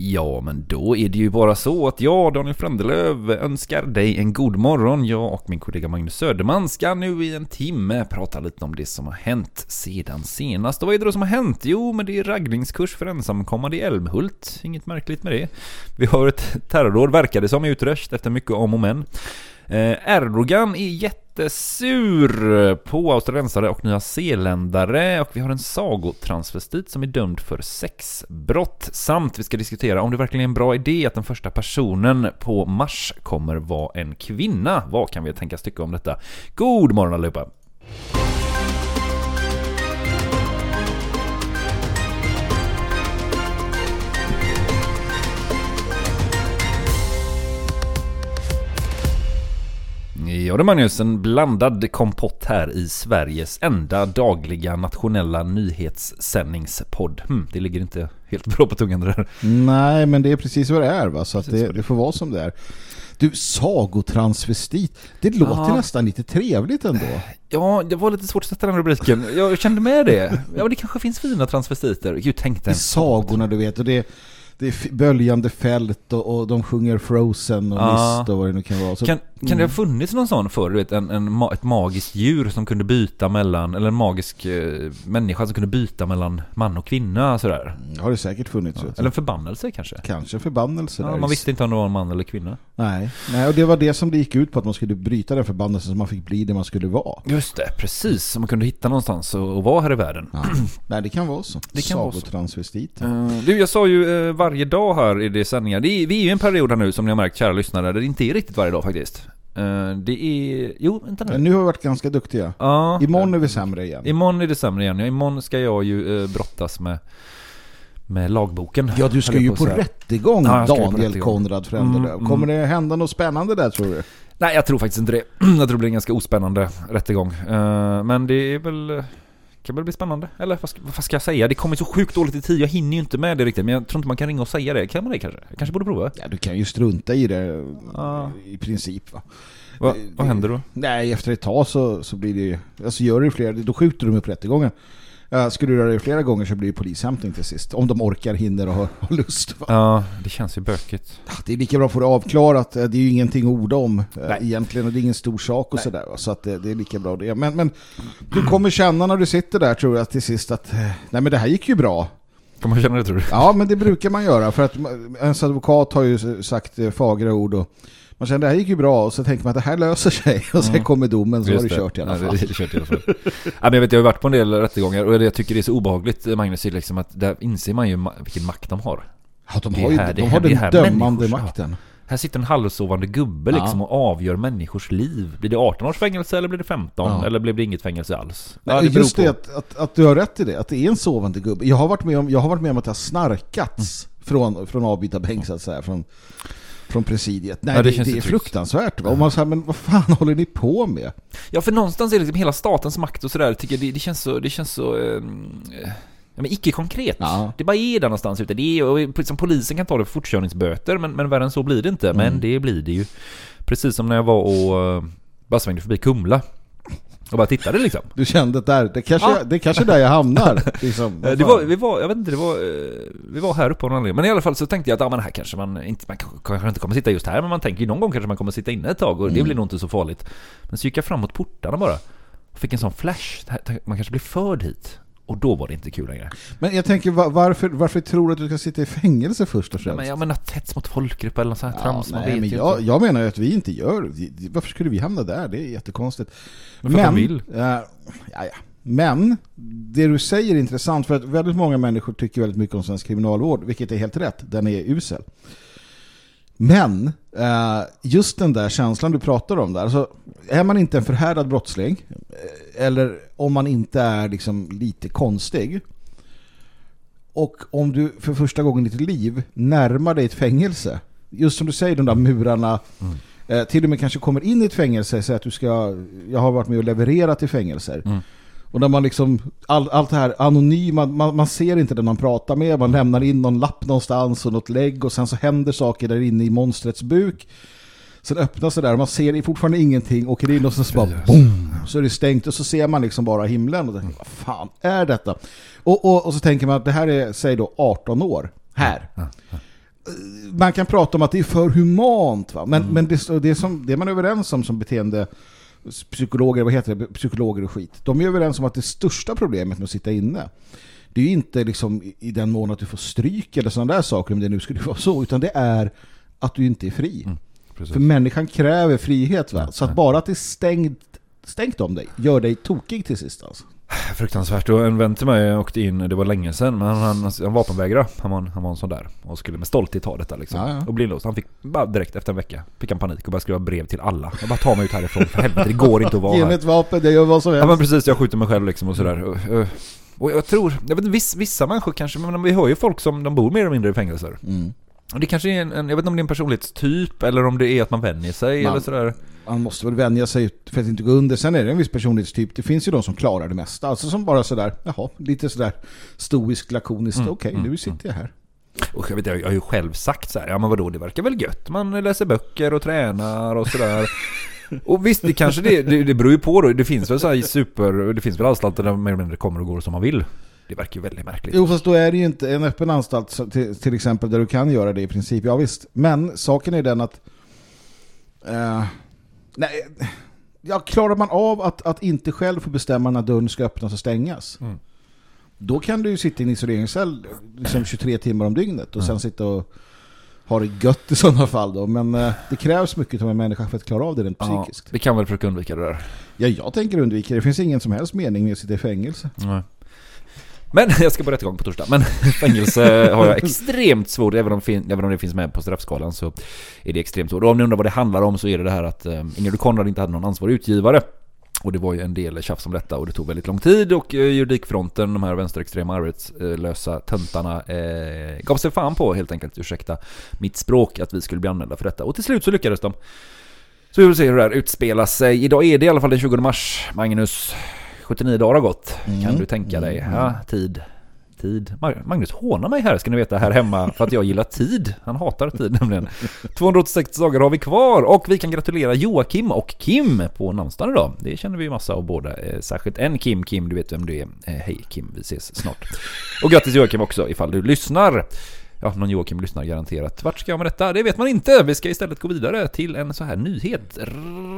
Ja, men då är det ju bara så att jag, Daniel Frändelöv, önskar dig en god morgon. Jag och min kollega Magnus Söderman ska nu i en timme prata lite om det som har hänt sedan senast. Och vad är det då som har hänt? Jo, men det är raggningskurs för ensamkommande i Älmhult. Inget märkligt med det. Vi har ett terrorråd, verkar det som, utröst efter mycket om och men. Eh, Erdogan är jättesur på australiensare och nya zeeländare och vi har en sagotransvestit som är dömd för sexbrott. Samt vi ska diskutera om det verkligen är en bra idé att den första personen på Mars kommer vara en kvinna. Vad kan vi tänkas tycka om detta? God morgon allihopa! Ja det Magnus, en blandad kompott här i Sveriges enda dagliga nationella nyhetssändningspodd. Hm, det ligger inte helt bra på tungan det där. Nej, men det är precis vad det är va? Så det, det får vara som det är. Du, sagotransvestit. Det låter Ja. nästan lite trevligt ändå. Ja, det var lite svårt att sätta den rubriken. Jag kände med det. Ja, det kanske finns fina transvestiter. Gud, tänk I den. sagorna du vet. Och det, det är böljande fält och, och de sjunger Frozen och Ja. Mist och vad det nu kan vara. Så, Kan, kan det ha funnits någon sån förr? Du vet, en, en, ett magiskt djur som kunde byta mellan, eller en magisk eh, människa som kunde byta mellan man och kvinna sådär. har det säkert funnits. du. Eller en förbannelse kanske? Kanske en förbannelse Ja, man visste inte om det var en man eller kvinna. Nej. Nej, och det var det som det gick ut på att man skulle bryta den förbannelsen så man fick bli det man skulle vara. Just det, precis. Så man kunde hitta någonstans och, och vara här i världen. Ja. Nej, det kan vara så. Det kan vara så. Sagotransvestit. Eh, du, jag sa ju eh, varje dag här i det sändningar. Det är, vi är ju i en period här nu som ni har märkt, kära lyssnare, där det inte är riktigt varje dag faktiskt. Eh, det är... Jo, vänta nu. Men nu har vi varit ganska duktiga. Ja. Imorgon är vi sämre igen. Imorgon är det sämre igen. Ja, imorgon ska jag ju eh, brottas med, med lagboken. Ja, du ska ju på rättegång, Ja, på Daniel rättegång. Konrad Frändelöv. Mm, Kommer det hända något spännande där tror du? Nej, jag tror faktiskt inte det. Jag tror det blir en ganska ospännande rättegång. Eh, men det är väl... kan väl bli spännande. Eller vad ska, vad ska jag säga? Det kommer så sjukt dåligt i tid. Jag hinner ju inte med det riktigt. Men jag tror inte man kan ringa och säga det. Kan man det kanske? Jag kanske borde prova. Ja, du kan ju strunta i det Ja. i princip va. Va, vad händer då? Nej, efter ett tag så, så blir det ju... Alltså gör du flera, då skjuter de upp rättegången. Uh, skulle du göra det flera gånger så blir det polishämtning till sist. Om de orkar, hinner och har, har lust. Va? Ja, det känns ju bökigt. Det är lika bra att få det avklarat. Eh, Det är ju ingenting att orda om eh, Nej. egentligen. Och det är ingen stor sak och sådär. Så att det, det är lika bra det. Men, men du kommer känna när du sitter där tror jag till sist att eh, nej men det här gick ju bra. Kan man känna det tror du? Ja, men det brukar man göra för att ens advokat har ju sagt eh, fagra ord och man känner det här gick ju bra och så tänker man att det här löser sig och sen kommer domen så har Just du kört i alla Ja, fall. det är kört i alla fall. ja, men jag, vet, jag har varit på en del rättegångar och det jag tycker det är så obehagligt Magnus är liksom att där inser man ju vilken makt de har. Ja, de Det har ju här- det är de har det den här dömande människor- makten. Här sitter en halvsovande gubbe Ja. liksom och avgör människors liv. Blir det 18 års fängelse eller blir det 15? Ja. Eller blir det inget fängelse alls? Nej, beror just på. det, att, att, att du har rätt i det, att det är en sovande gubbe. Jag har varit med om, jag har varit med om att det har snarkats Mm. från, från avbytarbänk så att säga, från, från presidiet. Nej, Ja, det det, känns det, är fruktansvärt. Va? Och man säger, men vad fan håller ni på med? Ja, för någonstans är det liksom hela statens makt och sådär, tycker jag, det, det känns så, det känns så... eh, Ja, men icke-konkret. Ja. Det bara är där någonstans ute. Det är, och liksom, polisen kan ta det för fortkörningsböter, men, men värre än så blir det inte. Mm. Men det blir det ju. Precis som när jag var och uh, bara svängde förbi Kumla. Och bara tittade liksom. Du kände att där, det kanske, Ja. det kanske är där jag hamnar. Liksom. Eh, Det var, vi var, jag vet inte, det var, eh, vi var här uppe av någon anledning. Men i alla fall så tänkte jag att ja, men här kanske man inte, man kanske- inte kommer sitta just här, men man tänker ju någon gång kanske man kommer sitta inne ett tag och det blir nog inte så farligt. Men så gick jag fram mot portarna bara. Och fick en sån flash, man kanske blir förd hit. Och då var det inte kul längre. Men jag tänker, va- varför, varför tror du att du ska sitta i fängelse först och Ja, främst? men jag menar hets mot folkgrupp eller något sånt här trams, man nej, vet men jag, jag menar ju att vi inte gör Varför skulle vi hamna där? Det är jättekonstigt. Men de vill. eh, ja, ja. Men det du säger är intressant för att väldigt många människor tycker väldigt mycket om svensk kriminalvård, vilket är helt rätt. Den är usel. Men eh, just den där känslan du pratar om där, alltså, är man inte en förhärdad brottsling eh, eller om man inte är liksom lite konstig och om du för första gången i ditt liv närmar dig ett fängelse, just som du säger, de där murarna, eh, till och med kanske kommer in i ett fängelse, säger att du ska, jag har varit med och levererat i fängelser. Mm. Och när man liksom, all, allt det här anonyma, man, man ser inte den man pratar med, man lämnar in någon lapp någonstans och något lägg och sen så händer saker där inne i monstrets buk. Sen öppnas det där och man ser fortfarande ingenting, åker in och sen så bara boom, så är det stängt och så ser man liksom bara himlen och tänker, vad fan är detta? Och, och, och så tänker man att det här är, säg då 18 år, här. man kan prata om att det är för humant. Va? Men, mm. men det, det, som, det är man överens om som beteende psykologer, vad heter det? Psykologer och skit. De är överens om att det största problemet med att sitta inne det är ju inte liksom i den mån att du får stryk eller sådana där saker om det nu skulle vara så, utan det är att du inte är fri. Mm, För människan kräver frihet va? Så att bara att det är stängt, stängt om dig gör dig tokig till sist alltså. Fruktansvärt. Och en vän till mig åkte in, det var länge sedan, men han, han vapenvägrade. Han var, han var en sån där. Och skulle med stolthet ta detta liksom. Ja, ja. Och bli inlåst. Han fick bara direkt efter en vecka, fick han panik och började skriva brev till alla. Jag bara ta mig ut härifrån, för helvete, det går inte att vara här. Ge mig ett vapen, det gör vad som helst. Ja men precis, jag skjuter mig själv liksom och sådär. Och, och jag tror, jag vet inte, vissa, vissa människor kanske, men vi hör ju folk som de bor mer eller mindre i fängelser. Mm. Det kanske är en, en, jag vet inte om det är en personlighetstyp eller om det är att man vänjer sig man, eller sådär. Man måste väl vänja sig för att inte gå under. Sen är det en viss personlighetstyp. Det finns ju de som klarar det mesta. Alltså som bara sådär, jaha, lite sådär stoiskt, lakoniskt. Mm, Okej, okay, mm, nu sitter jag här. Och jag, vet, jag har ju själv sagt så här, ja men vadå, det verkar väl gött. Man läser böcker och tränar och sådär. Och visst, det kanske det, det, det beror ju på då. Det finns väl så här super, det finns väl anstalter där mer eller mindre kommer och går som man vill. Det verkar ju väldigt märkligt. Jo, fast då är det ju inte en öppen anstalt till, till exempel där du kan göra det i princip. Ja visst. Men saken är den att uh, nej, ja, klarar man av att, att inte själv få bestämma när dörren ska öppnas och stängas mm. då kan du ju sitta i en isoleringscell liksom 23 timmar om dygnet och mm. sen sitta och ha det gött i sådana fall då. Men uh, det krävs mycket av en människa för att klara av det rent ja, psykiskt. Vi kan väl försöka undvika det där. Ja, jag tänker undvika det. Det finns ingen som helst mening med att sitta i fängelse. Nej. Men jag ska på rättegång på torsdag. Men fängelse har jag extremt svårt, även om, även om det finns med på straffskalan så är det extremt svårt. Och om ni undrar vad det handlar om så är det det här att eh, Ingrid Konrad inte hade någon ansvarig utgivare. Och det var ju en del tjafs om detta och det tog väldigt lång tid och eh, juridikfronten, de här vänsterextrema arbetslösa töntarna, eh, gav sig fan på helt enkelt, ursäkta mitt språk, att vi skulle bli anmälda för detta. Och till slut så lyckades de. Så vi får se hur det här utspelar sig. Idag är det i alla fall den 20 mars, Magnus. 79 dagar har gått. Mm. Kan du tänka dig? Mm. Ja, tid. Tid. Magnus hånar mig här ska ni veta här hemma för att jag gillar tid. Han hatar tid nämligen. 286 dagar har vi kvar och vi kan gratulera Joakim och Kim på namnsdagen idag. Det känner vi ju massa av båda. Eh, särskilt en Kim. Kim, du vet vem du är. Eh, hej Kim, vi ses snart. Och grattis Joakim också ifall du lyssnar. Ja, någon Joakim lyssnar garanterat. Vart ska jag med detta? Det vet man inte. Vi ska istället gå vidare till en så här nyhet.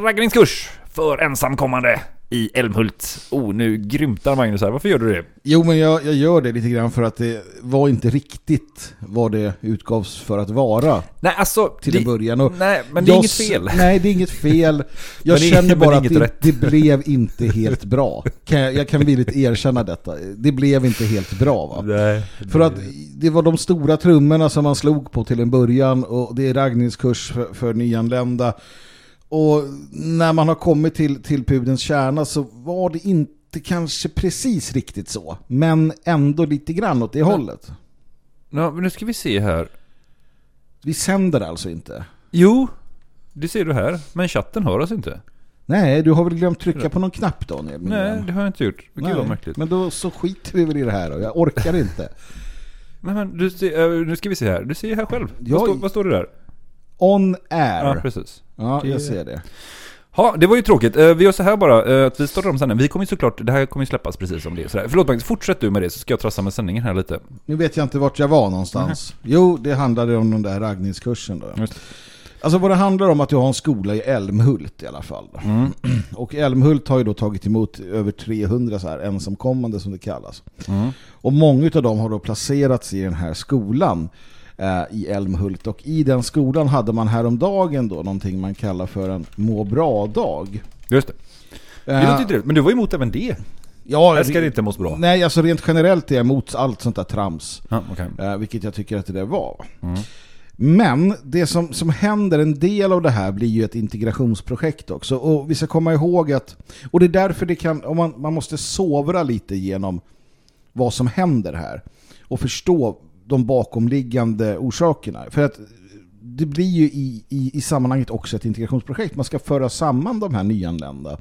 Raggningskurs för ensamkommande i Älmhult. Oh, nu grymtar Magnus här. Varför gör du det? Jo, men jag, jag, gör det lite grann för att det var inte riktigt vad det utgavs för att vara. Nej, alltså... Till en början. Och nej, men det är inget fel. Nej, det är inget fel. Jag känner bara att det, det, blev inte helt bra. Kan jag, jag, kan villigt erkänna detta. Det blev inte helt bra, va? Nej, för att det var de stora trummorna som man slog på till en början och det är raggningskurs för, för nyanlända. Och när man har kommit till, till pudens kärna så var det inte kanske precis riktigt så. Men ändå lite grann åt det hållet. Ja, men nu ska vi se här. Vi sänder alltså inte? Jo, det ser du här. Men chatten hör oss inte. Nej, du har väl glömt trycka på någon knapp Daniel? Nej, det har jag inte gjort. Gud vad märkligt. Men då så skiter vi väl i det här och jag orkar inte. men, men du ser, nu ska vi se här. Du ser här själv. Jag... Vad, står, vad står det där? On air. Ja, precis. Ja, jag ser det. Ja, det var ju tråkigt. Eh, vi gör så här bara, eh, att vi startar om sändningen. Vi kommer ju såklart, det här kommer ju släppas precis som det är. Sådär. Förlåt Magnus, fortsätt du med det så ska jag trassa med sändningen här lite. Nu vet jag inte vart jag var någonstans. Mm. Jo, det handlade om den där raggningskursen då. Just. Alltså vad det handlar om att du har en skola i Älmhult i alla fall. Mm. Och Älmhult har ju då tagit emot över 300 så här ensamkommande som det kallas. Mm. Och många av dem har då placerats i den här skolan eh, i Älmhult. Och i den skolan hade man häromdagen då någonting man kallar för en må bra-dag. Just det. Det låter inte Men du var emot även det. Ja, jag ska det inte må bra. Nej, alltså rent generellt är jag emot allt sånt där trams. Ah, okay. eh, vilket jag tycker att det där var. Mm. Men det som, som händer, en del av det här blir ju ett integrationsprojekt också. Och vi ska komma ihåg att, och det är därför det kan, om man, man måste sovra lite genom vad som händer här. Och förstå de bakomliggande orsakerna. För att det blir ju i, i, i sammanhanget också ett integrationsprojekt. Man ska föra samman de här nyanlända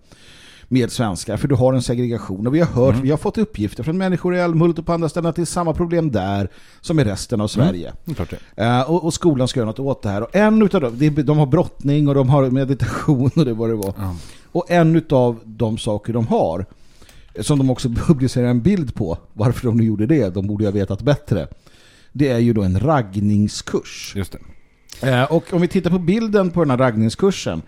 med svenskar. För du har en segregation. Och vi har hört, mm. vi har fått uppgifter från människor i Älmhult och på andra ställen att det är samma problem där som i resten av Sverige. Mm. Uh, och, och, skolan ska göra något åt det här. Och en utav dem, de, de har brottning och de har meditation och det var det var. Mm. Och en av de saker de har som de också publicerar en bild på varför de nu gjorde det, de borde ju ha vetat bättre det är ju då en raggningskurs. Just det. Eh, och om vi tittar på bilden på den här raggningskursen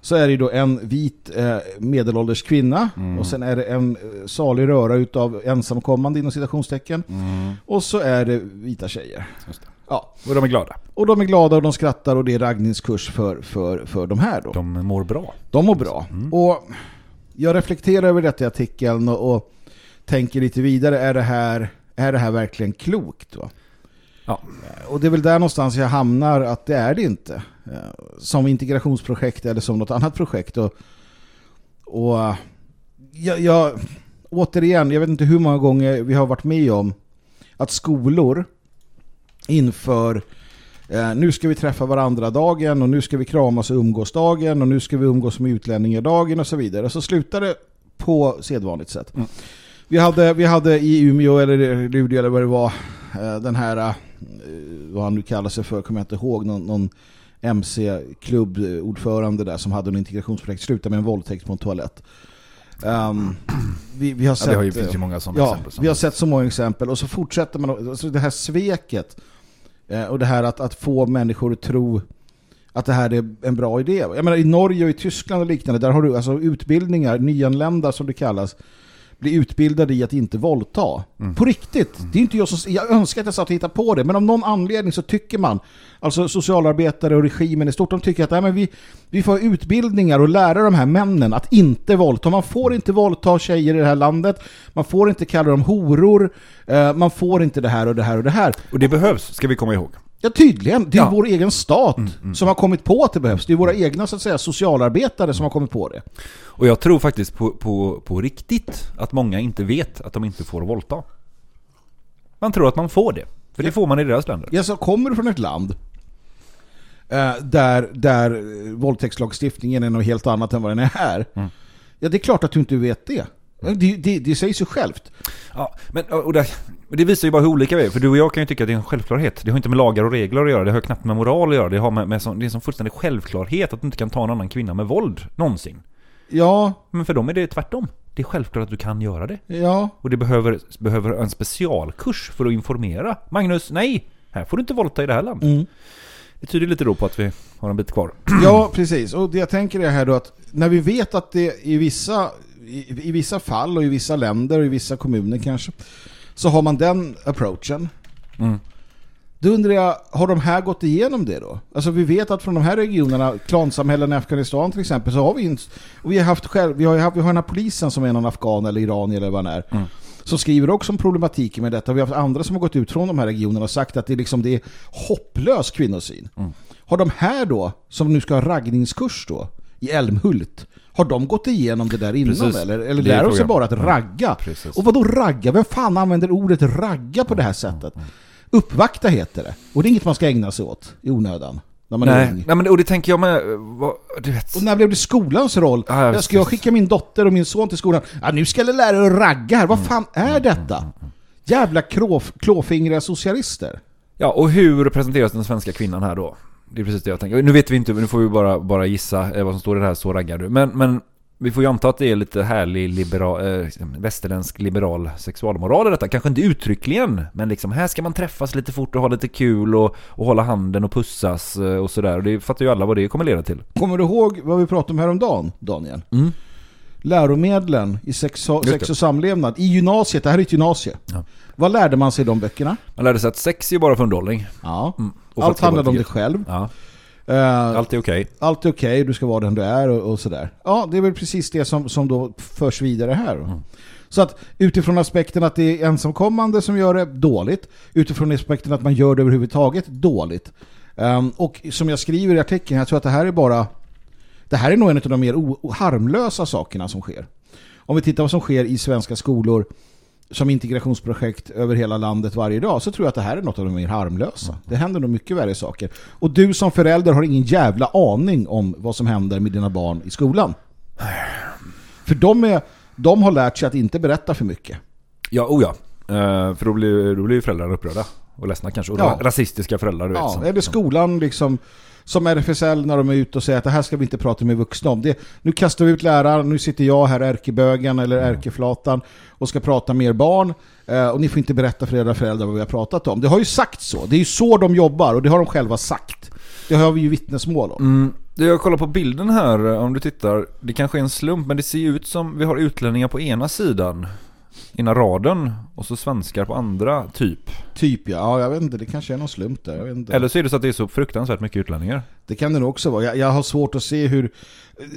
så är det då en vit eh, medelålders kvinna mm. och sen är det en eh, salig röra utav ensamkommande inom citationstecken mm. och så är det vita tjejer. Det. Ja. Och de är glada. Och de är glada och de skrattar och det är raggningskurs för, för, för de här då. De mår bra. De mår bra. Mm. Och jag reflekterar över detta i artikeln och, och, tänker lite vidare. Är det här, är det här verkligen klokt? Va? Ja. Och det är väl där någonstans jag hamnar att det är det inte. Eh, som integrationsprojekt eller som något annat projekt. Och, och jag, jag, återigen, jag vet inte hur många gånger vi har varit med om att skolor inför eh, nu ska vi träffa varandra dagen och nu ska vi kramas och umgås dagen och nu ska vi umgås med utlänningar dagen och så vidare. Så slutar det på sedvanligt sätt. Mm. Vi, hade, vi hade i Umeå eller Luleå eller vad det var eh, den här, eh, vad han nu kallar sig för, kommer jag inte ihåg, någon, någon MC-klubbordförande där som hade en integrationsprojekt sluta med en våldtäkt på en toalett. Um, vi, vi, har sett, ja, det har ju många sådana ja, exempel. Vi har sett så många exempel och så fortsätter man, alltså det här sveket eh, och det här att, att få människor att tro att det här är en bra idé. Jag menar i Norge och i Tyskland och liknande, där har du alltså utbildningar, nyanlända som det kallas, bli utbildade i att inte våldta. Mm. På riktigt. Mm. Det är inte jag, som, jag önskar att jag satt och hittade på det. Men av någon anledning så tycker man, alltså socialarbetare och regimen i stort, de tycker att nej, men vi, vi får utbildningar och lära de här männen att inte våldta. Man får inte våldta tjejer i det här landet. Man får inte kalla dem horor. Uh, man får inte det här och det här och det här. Och det behövs, ska vi komma ihåg. Ja, tydligen. Det är ja. vår egen stat mm, mm. som har kommit på att det behövs. Det är våra egna så att säga, socialarbetare som har kommit på det. Och jag tror faktiskt på, på, på riktigt att många inte vet att de inte får våldta. Man tror att man får det. För det får man i deras länder. Ja, så kommer du från ett land eh, där, där våldtäktslagstiftningen är något helt annat än vad den är här. Mm. Ja, det är klart att du inte vet det. Det, det, det säger sig självt. Ja, men och det, det, visar ju bara hur olika vi är. För du och jag kan ju tycka att det är en självklarhet. Det har inte med lagar och regler att göra. Det har knappt med moral att göra. Det, har med, med som, det är som fullständig självklarhet att du inte kan ta en annan kvinna med våld någonsin. Ja. Men för dem är det tvärtom. Det är självklart att du kan göra det. Ja. Och det behöver, behöver en specialkurs för att informera. Magnus, nej! Här får du inte våldta i det här landet. Mm. Det tyder lite då på att vi har en bit kvar. Ja, precis. Och det jag tänker är här då att när vi vet att det i vissa i, i vissa fall och i vissa länder och i vissa kommuner kanske så har man den approachen. Mm. Då undrar jag, har de här gått igenom det då? Alltså vi vet att från de här regionerna, klansamhällen i Afghanistan till exempel, så har vi, inte, och vi har haft själv, vi har, haft, vi har den här polisen som är någon afghan eller iran eller vad det är. Mm. Som skriver också om problematiken med detta. Vi har haft andra som har gått ut från de här regionerna och sagt att det, liksom, det är hopplös kvinnosyn. Mm. Har de här då, som nu ska ha raggningskurs då, i Älmhult, har de gått igenom det där innan Precis. eller? Eller lär de sig bara att ragga? Ja, och vad då ragga? Vem fan använder ordet ragga på det här sättet? Uppvakta heter det. Och det är inget man ska ägna sig åt i onödan. När man Nej, är ung. Nej men och det tänker jag med... Vad, du vet. Och när blev det skolans roll? Ah, jag ska jag skicka min dotter och min son till skolan? Ja, nu ska jag lära er att ragga här. Vad mm. fan är detta? Jävla klåf, klåfingriga socialister. Ja, och hur presenteras den svenska kvinnan här då? Det är precis det jag tänker. Nu vet vi inte, nu får vi bara, bara gissa eh, vad som står i det här, så raggar du. Men, men vi får ju anta att det är lite härlig liberal, äh, västerländsk liberal sexualmoral i detta. Kanske inte uttryckligen, men liksom här ska man träffas lite fort och ha lite kul och, och hålla handen och pussas eh, och sådär. Och det fattar ju alla vad det kommer leda till. Kommer du ihåg vad vi pratade om häromdagen, Daniel? Mm. Läromedlen i sex, sex och samlevnad i gymnasiet, det här är ett gymnasie. Ja. Vad lärde man sig i de böckerna? Man lärde sig att sex är bara för underhållning. Ja. Mm. Allt handlar om dig själv. Ja. Uh, allt är okej. Okay. Allt är okej, okay, du ska vara den du är och, och, sådär. Ja, det är väl precis det som, som då förs vidare här. Mm. Så att utifrån aspekten att det är ensamkommande som gör det dåligt, utifrån aspekten att man gör det överhuvudtaget dåligt. Um, och som jag skriver i artikeln, jag tror att det här är bara det här är nog en av de mer harmlösa sakerna som sker. Om vi tittar vad som sker i svenska skolor som integrationsprojekt över hela landet varje dag så tror jag att det här är något av de mer harmlösa. Det händer nog mycket värre saker. Och du som förälder har ingen jävla aning om vad som händer med dina barn i skolan. För de, är, de har lärt sig att inte berätta för mycket. Ja, oh ja. Uh, för då blir, då blir föräldrarna upprörda och ledsna kanske. Och ja. rasistiska föräldrar. Du ja, vet, eller skolan liksom som RFSL när de är ute och säger att det här ska vi inte prata med vuxna om. Det, nu kastar vi ut läraren, nu sitter jag här, ärkebögen eller mm. ärkeflatan och ska prata med er barn. Eh, och ni får inte berätta för era föräldrar vad vi har pratat om. Det har ju sagt så. Det är ju så de jobbar och det har de själva sagt. Det har vi ju vittnesmål om. Mm. Jag kollar på bilden här om du tittar. Det kanske är en slump men det ser ju ut som vi har utlänningar på ena sidan. Ena raden och så svenskar på andra typ. Typ ja, ja jag vet inte, det kanske är någon slump där. Jag vet inte. Eller så är det så att det är så fruktansvärt mycket utlänningar. Det kan det nog också vara. Jag, jag har svårt att se hur...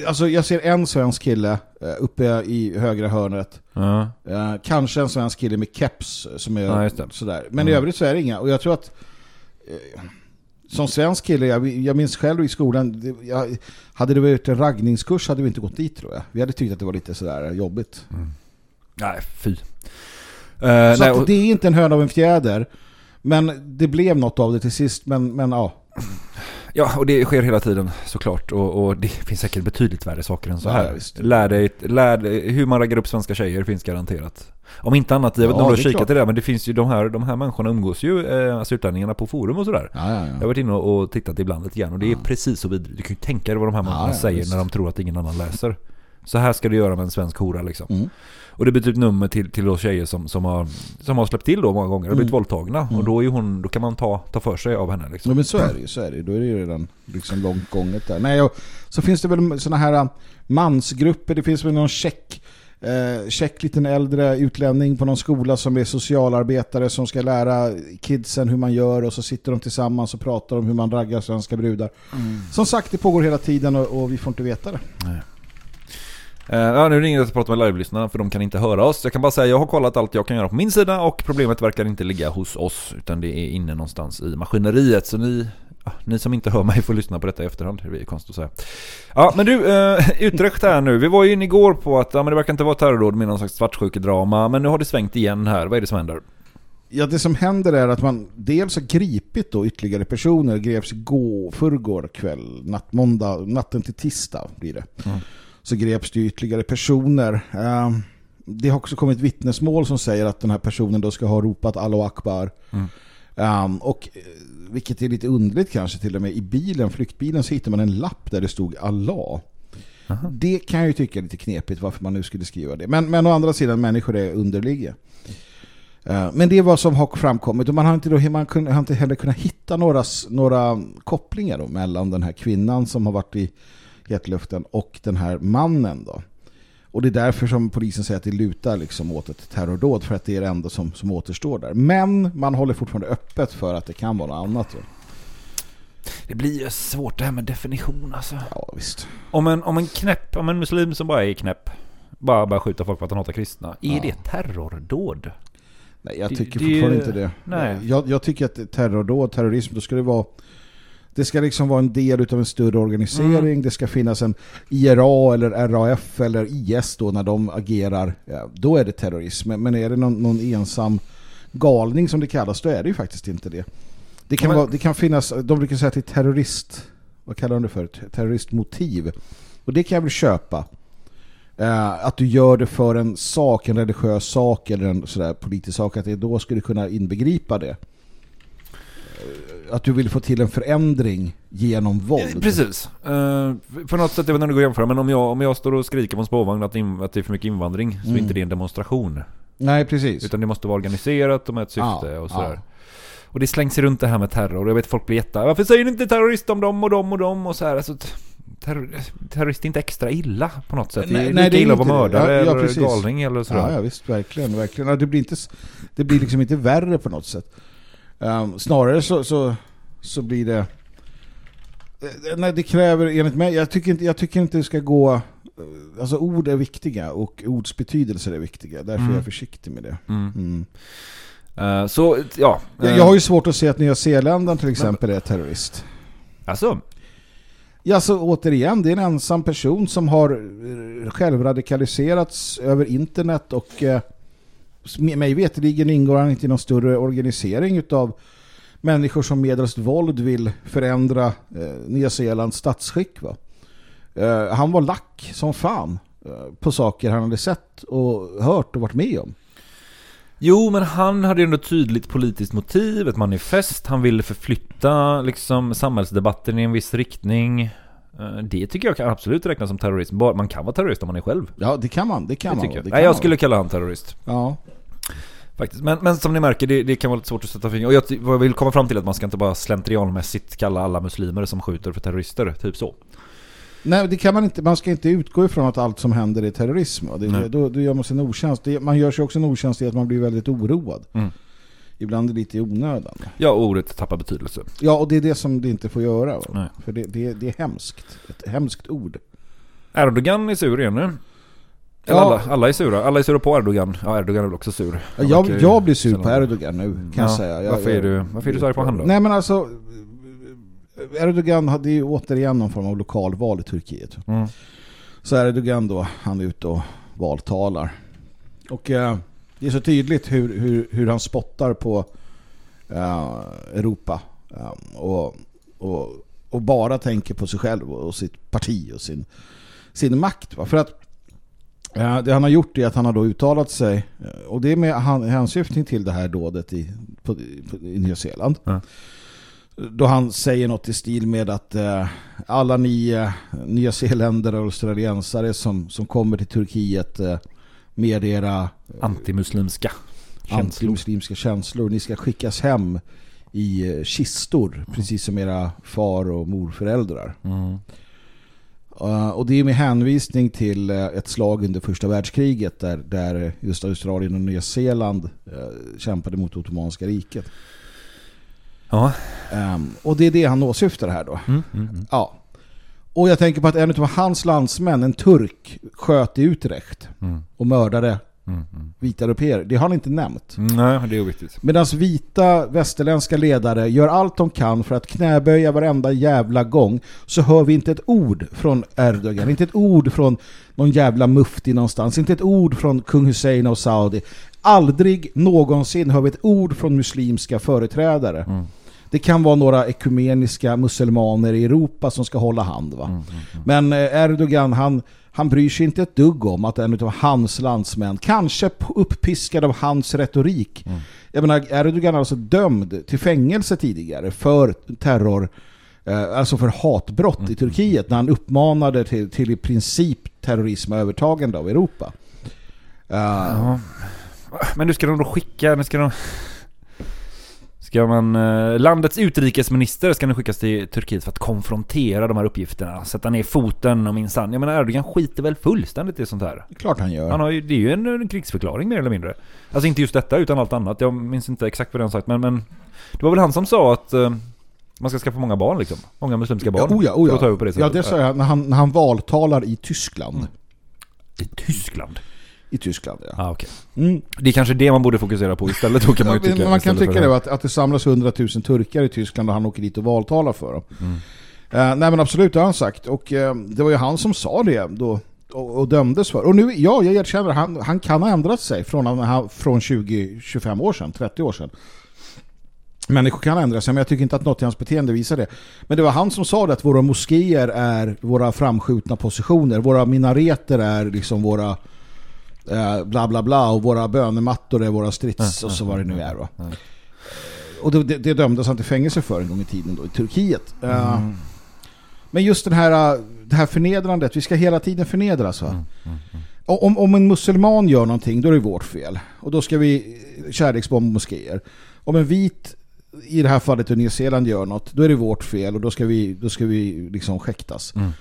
Alltså jag ser en svensk kille eh, uppe i högra hörnet. Ja. Eh, kanske en svensk kille med keps som är det. sådär. Men Mm. i övrigt så är det inga. Och jag tror att eh, som svensk kille, jag, jag minns själv i skolan, det, jag, hade det varit en raggningskurs hade vi inte gått dit tror jag. Vi hade tyckt att det var lite sådär jobbigt. Nej, fy. Eh, Så nej, och, det är inte en höna av en fjäder. Men det blev något av det till sist. Men, men ja, ja, och det sker hela tiden såklart. Och, och det finns säkert betydligt värre saker än så Ja, här. visst. lär, dig, lär dig, hur man raggar upp svenska tjejer finns garanterat. Om inte annat, jag vet inte Ja, om du har kikat i det, men det finns ju de här, de här människorna umgås ju, eh, alltså utlänningarna på forum och sådär. ja, ja, Jag har ja. varit inne och och tittat ibland lite grann och det är Ja. precis så vidrigt. Du kan ju tänka dig vad de här människorna ja, säger visst. när de tror att ingen annan läser. Så här ska du göra med en svensk hora liksom. Mm. Och det blir typ nummer till, till oss tjejer som, som, har, som har släppt till då många gånger och blivit Mm. våldtagna. Mm. Och då, är hon, då kan man ta, ta för sig av henne liksom. Ja, men så är det ju, så är det. Då är det ju redan liksom långt gånget där. Nej, och så finns det väl såna här äh, mansgrupper, det finns väl någon check eh, check liten äldre utlänning på någon skola som är socialarbetare som ska lära kidsen hur man gör och så sitter de tillsammans och pratar om hur man raggar svenska brudar. Som sagt, det pågår hela tiden och, och vi får inte veta det. Eh, ja, nu ringer jag att prata med live-lyssnarna för de kan inte höra oss. Jag kan bara säga jag har kollat allt jag kan göra på min sida och problemet verkar inte ligga hos oss utan det är inne någonstans i maskineriet. Så ni, ja, ni som inte hör mig får lyssna på detta i efterhand. Det blir konstigt att säga. Ja, men du, uh, Utrecht här nu. Vi var ju inne igår på att ja, men det verkar inte vara terrordåd med någon slags svartsjukedrama. Men nu har det svängt igen här. Vad är det som händer? Ja, det som händer är att man dels har gripit då ytterligare personer. Greps gå förrgår kväll, natt, måndag, natten till tisdag blir det. Mm. Så greps det ytterligare personer. Ehm, Det har också kommit vittnesmål som säger att den här personen då ska ha ropat Allahu Akbar. Mm. Ehm, och eh, vilket är lite underligt kanske till och med i bilen, flyktbilen så hittar man en lapp där det stod Allah. Aha. Det kan jag ju tycka är lite knepigt varför man nu skulle skriva det. Men, men å andra sidan, människor är underliga. Eh, Men det är vad som har framkommit och man har inte, då, man kun- har inte heller kunnat hitta några, några kopplingar då mellan den här kvinnan som har varit i hetluften och den här mannen då. Och det är därför som polisen säger att det lutar liksom åt ett terrordåd för att det är det enda som, som återstår där. Men man håller fortfarande öppet för att det kan vara något annat. Då. Det blir ju svårt det här med definition alltså. Ja, visst. Om en, om en knäpp, om en muslim som bara är knäpp. Bara börjar skjuta folk för att han hatar kristna. Är Ja. det terrordåd? Nej, jag Det- tycker det- fortfarande inte det. nej. Jag, jag tycker att terrordåd, terrorism, då ska det vara det ska liksom vara en del av en större organisering. Mm. Det ska finnas en IRA eller RAF eller IS då när de agerar. Ja, då är det terrorism. Men- Men är det någon, någon ensam galning som det kallas, då är det ju faktiskt inte det. Det kan, Men- vara, det kan finnas, de brukar säga att det är terrorist, vad kallar de det för? Terroristmotiv. Och det kan jag väl köpa. Eh, att du gör det för en sak, en religiös sak eller en sådär politisk sak, att det då skulle kunna inbegripa det. Att du vill få till en förändring genom våld. Precis. Uh, på något sätt, jag vet inte om det går att jämföra, men om jag, om jag står och skriker på en spårvagn att, in, att det är för mycket invandring så är Mm. inte det en demonstration. Nej, precis. Utan det måste vara organiserat och med ett syfte Ja, och sådär. ja. Och det slängs runt det här med terror. Jag vet folk blir jätte... Varför säger ni inte terrorist om dem och dem och dem och så här? Alltså, terror, terrorist är inte extra illa på något sätt. det Nej, är nej, det är illa att vara det. mördare Ja, ja, eller galning eller sådär. Ja, ja, visst, verkligen. verkligen. Det, blir inte, det blir liksom inte värre på något sätt. Ehm, snarare så, så, så blir det... eh, Nej, det kräver enligt mig... Jag tycker inte, jag tycker inte det ska gå... eh, Alltså ord är viktiga och ords betydelser är viktiga. Därför Mm. är jag försiktig med det. Mm. Mm. Eh, så, ja. Jag, jag har ju svårt att se att Nya Zeeland till exempel är terrorist. Alltså, Ja, så återigen, det är en ensam person som har självradikaliserats över internet och eh, mig veterligen ingår han inte i någon större organisering utav människor som medelst våld vill förändra eh, Nya Zeelands statsskick. Va? Eh, han var lack som fan eh, på saker han hade sett och hört och varit med om. Jo, men han hade ju ändå tydligt politiskt motiv, ett manifest. Han ville förflytta liksom samhällsdebatten i en viss riktning. Eh, Det tycker jag kan absolut räknas som terrorism. Man kan vara terrorist om man är själv. Ja, det kan man. Det kan Det man. det Nej, kan jag man skulle kalla han terrorist. Ja. Faktiskt. Men, men som ni märker, det, det kan vara lite svårt att sätta fingret. Och jag, jag vill komma fram till att man ska inte bara slentrianmässigt kalla alla muslimer som skjuter för terrorister, typ så. Nej, det kan man inte. Man ska inte utgå ifrån att allt som händer är terrorism. Det, Nej. då, då gör man sig en otjänst. Man gör sig också en otjänst i att man blir väldigt oroad. Mm. Ibland är lite i onödan. Ja, ordet tappar betydelse. Ja, och det är det som det inte får göra. Nej. För det, det, det är hemskt. Ett hemskt ord. Erdogan är sur igen nu. Eller Ja. alla, alla är sura. Alla är sura på Erdogan. Ja, Erdogan är väl också sur. Ja, Jag, verkar ju jag blir sur på Erdogan nu, kan jag Ja, säga. Jag, varför, är jag, du, varför är du så arg på han då? Nej, men alltså... Erdogan hade ju återigen någon form av lokalval i Turkiet. Mm. Så Erdogan då, han är ute och valtalar. Och eh, det är så tydligt hur, hur, hur han spottar på eh, Europa. eh, och, och, och bara tänker på sig själv och sitt parti och sin, sin makt. Va? För att eh, det han har gjort är att han har då uttalat sig och det är med hänsyftning till det här dådet i, på, på, i Nya Zeeland. Ja. Då han säger något i stil med att eh, alla ni eh, nya zeeländare och australiensare som, som kommer till Turkiet eh, med era Antimuslimska känslor. antimuslimska känslor, ni ska skickas hem i eh, kistor, precis som era far- och morföräldrar. Mm. Uh, och det är med hänvisning till uh, ett slag under första världskriget där, där just Australien och Nya Zeeland uh, kämpade mot Ottomanska riket. Ja. Um, och det är det han åsyftar här då. Mm, mm, mm. Ja. Och jag tänker på att en av hans landsmän, en turk, sköt i Utrecht Mm, och mördade mm, mm. vita europeer. Det har han inte nämnt. Nej, det är oviktigt. Medan vita västerländska ledare gör allt de kan för att knäböja varenda jävla gång så hör vi inte ett ord från Erdogan, inte ett ord från någon jävla mufti någonstans, inte ett ord från kung Hussein och Saudi. Aldrig någonsin hör vi ett ord från muslimska företrädare. Mm. Det kan vara några ekumeniska muselmaner i Europa som ska hålla hand va. Mm, mm, mm. Men eh, Erdogan han, han bryr sig inte ett dugg om att en av hans landsmän, kanske uppiskad av hans retorik. Mm. Jag menar, Erdogan är alltså dömd till fängelse tidigare för terror, eh, alltså för hatbrott Mm. i Turkiet när han uppmanade till, till i princip terrorism och övertagande av Europa. Eh, Ja. Men nu ska de då skicka, nu ska de... Ska man, eh, landets utrikesminister ska nu skickas till Turkiet för att konfrontera de här uppgifterna. Sätta ner foten och minsann. Jag menar Erdogan skiter väl fullständigt i sånt här. Klart han gör. Han har ju, det är ju en, en krigsförklaring mer eller mindre. Alltså inte just detta utan allt annat. Jag minns inte exakt vad han sagt men, men det var väl han som sa att eh, man ska skaffa många barn liksom. Många muslimska barn. Ja, ja, För att ta på det ja, det sa jag när han, när han valtalar i Tyskland. Mm. I Tyskland? I Tyskland, ja. Ah, okej. Mm. Det är kanske det man borde fokusera på istället då kan man tycka. man kan tycka det att, att det samlas 100 000 turkar i Tyskland och han åker dit och valtalar för dem. Mm. Eh, nej men absolut, det har han sagt. Och eh, det var ju han som sa det då och, och dömdes för. Och nu, ja, jag erkänner, han, han kan ha ändrat sig från, han- från 20-25 år sedan, 30 år sedan. Människor kan ändra sig, men jag tycker inte att något i hans beteende visar det. Men det var han som sa det att våra moskéer är våra framskjutna positioner. Våra minareter är liksom våra eh, bla bla bla och våra bönemattor är våra strids och så vad det nu är. Va? Ja. Och det, det, dömdes han till fängelse för en gång i tiden då, i Turkiet. Eh, Mm. Men just den här, eh, det här förnedrandet, vi ska hela tiden förnedras va? Mm, mm, mm. Om, om en muselman gör någonting, då är det vårt fel. Och då ska vi eh, kärleksbomba moskéer. Om en vit, i det här fallet i Nya Zeeland, gör något, då är det vårt fel och då ska vi, då ska vi liksom skäktas. Mm.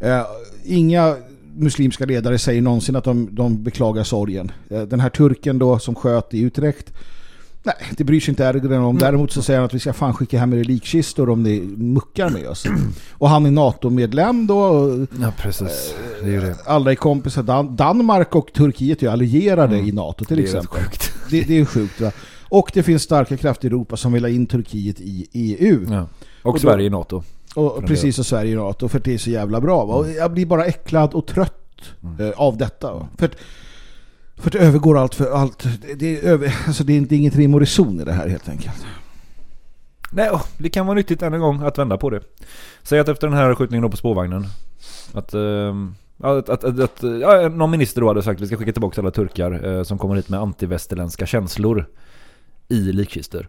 Eh, inga muslimska ledare säger någonsin att de, de beklagar sorgen. Eh, den här turken då som sköt i Utrecht, nej, det bryr sig inte Erdogan om. Däremot så säger han att vi ska fan skicka hem er likkistor om ni muckar med oss. Och han är NATO-medlem då. och Ja precis, det är det. Alla är kompisar. Dan Danmark och Turkiet är allierade Mm. i NATO till det är sjukt. Det, det är sjukt va? Och det finns starka krafter i Europa som vill ha in Turkiet i EU. Ja. Och, Och då- Sverige i NATO. Och För precis som Sverige i NATO för att det är så jävla bra. Va? Och jag blir bara äcklad och trött Mm. eh, av detta. Va? För, att, för att det övergår allt för allt. Det, är över, alltså det, är, är inget rim och reson i det här helt enkelt. Nej, det kan vara nyttigt än en gång att vända på det. Säg att efter den här skjutningen på spårvagnen att, ehm, att, att, att, att någon minister då hade sagt att vi ska skicka tillbaka alla turkar eh, som kommer hit med antivästerländska känslor i likkistor.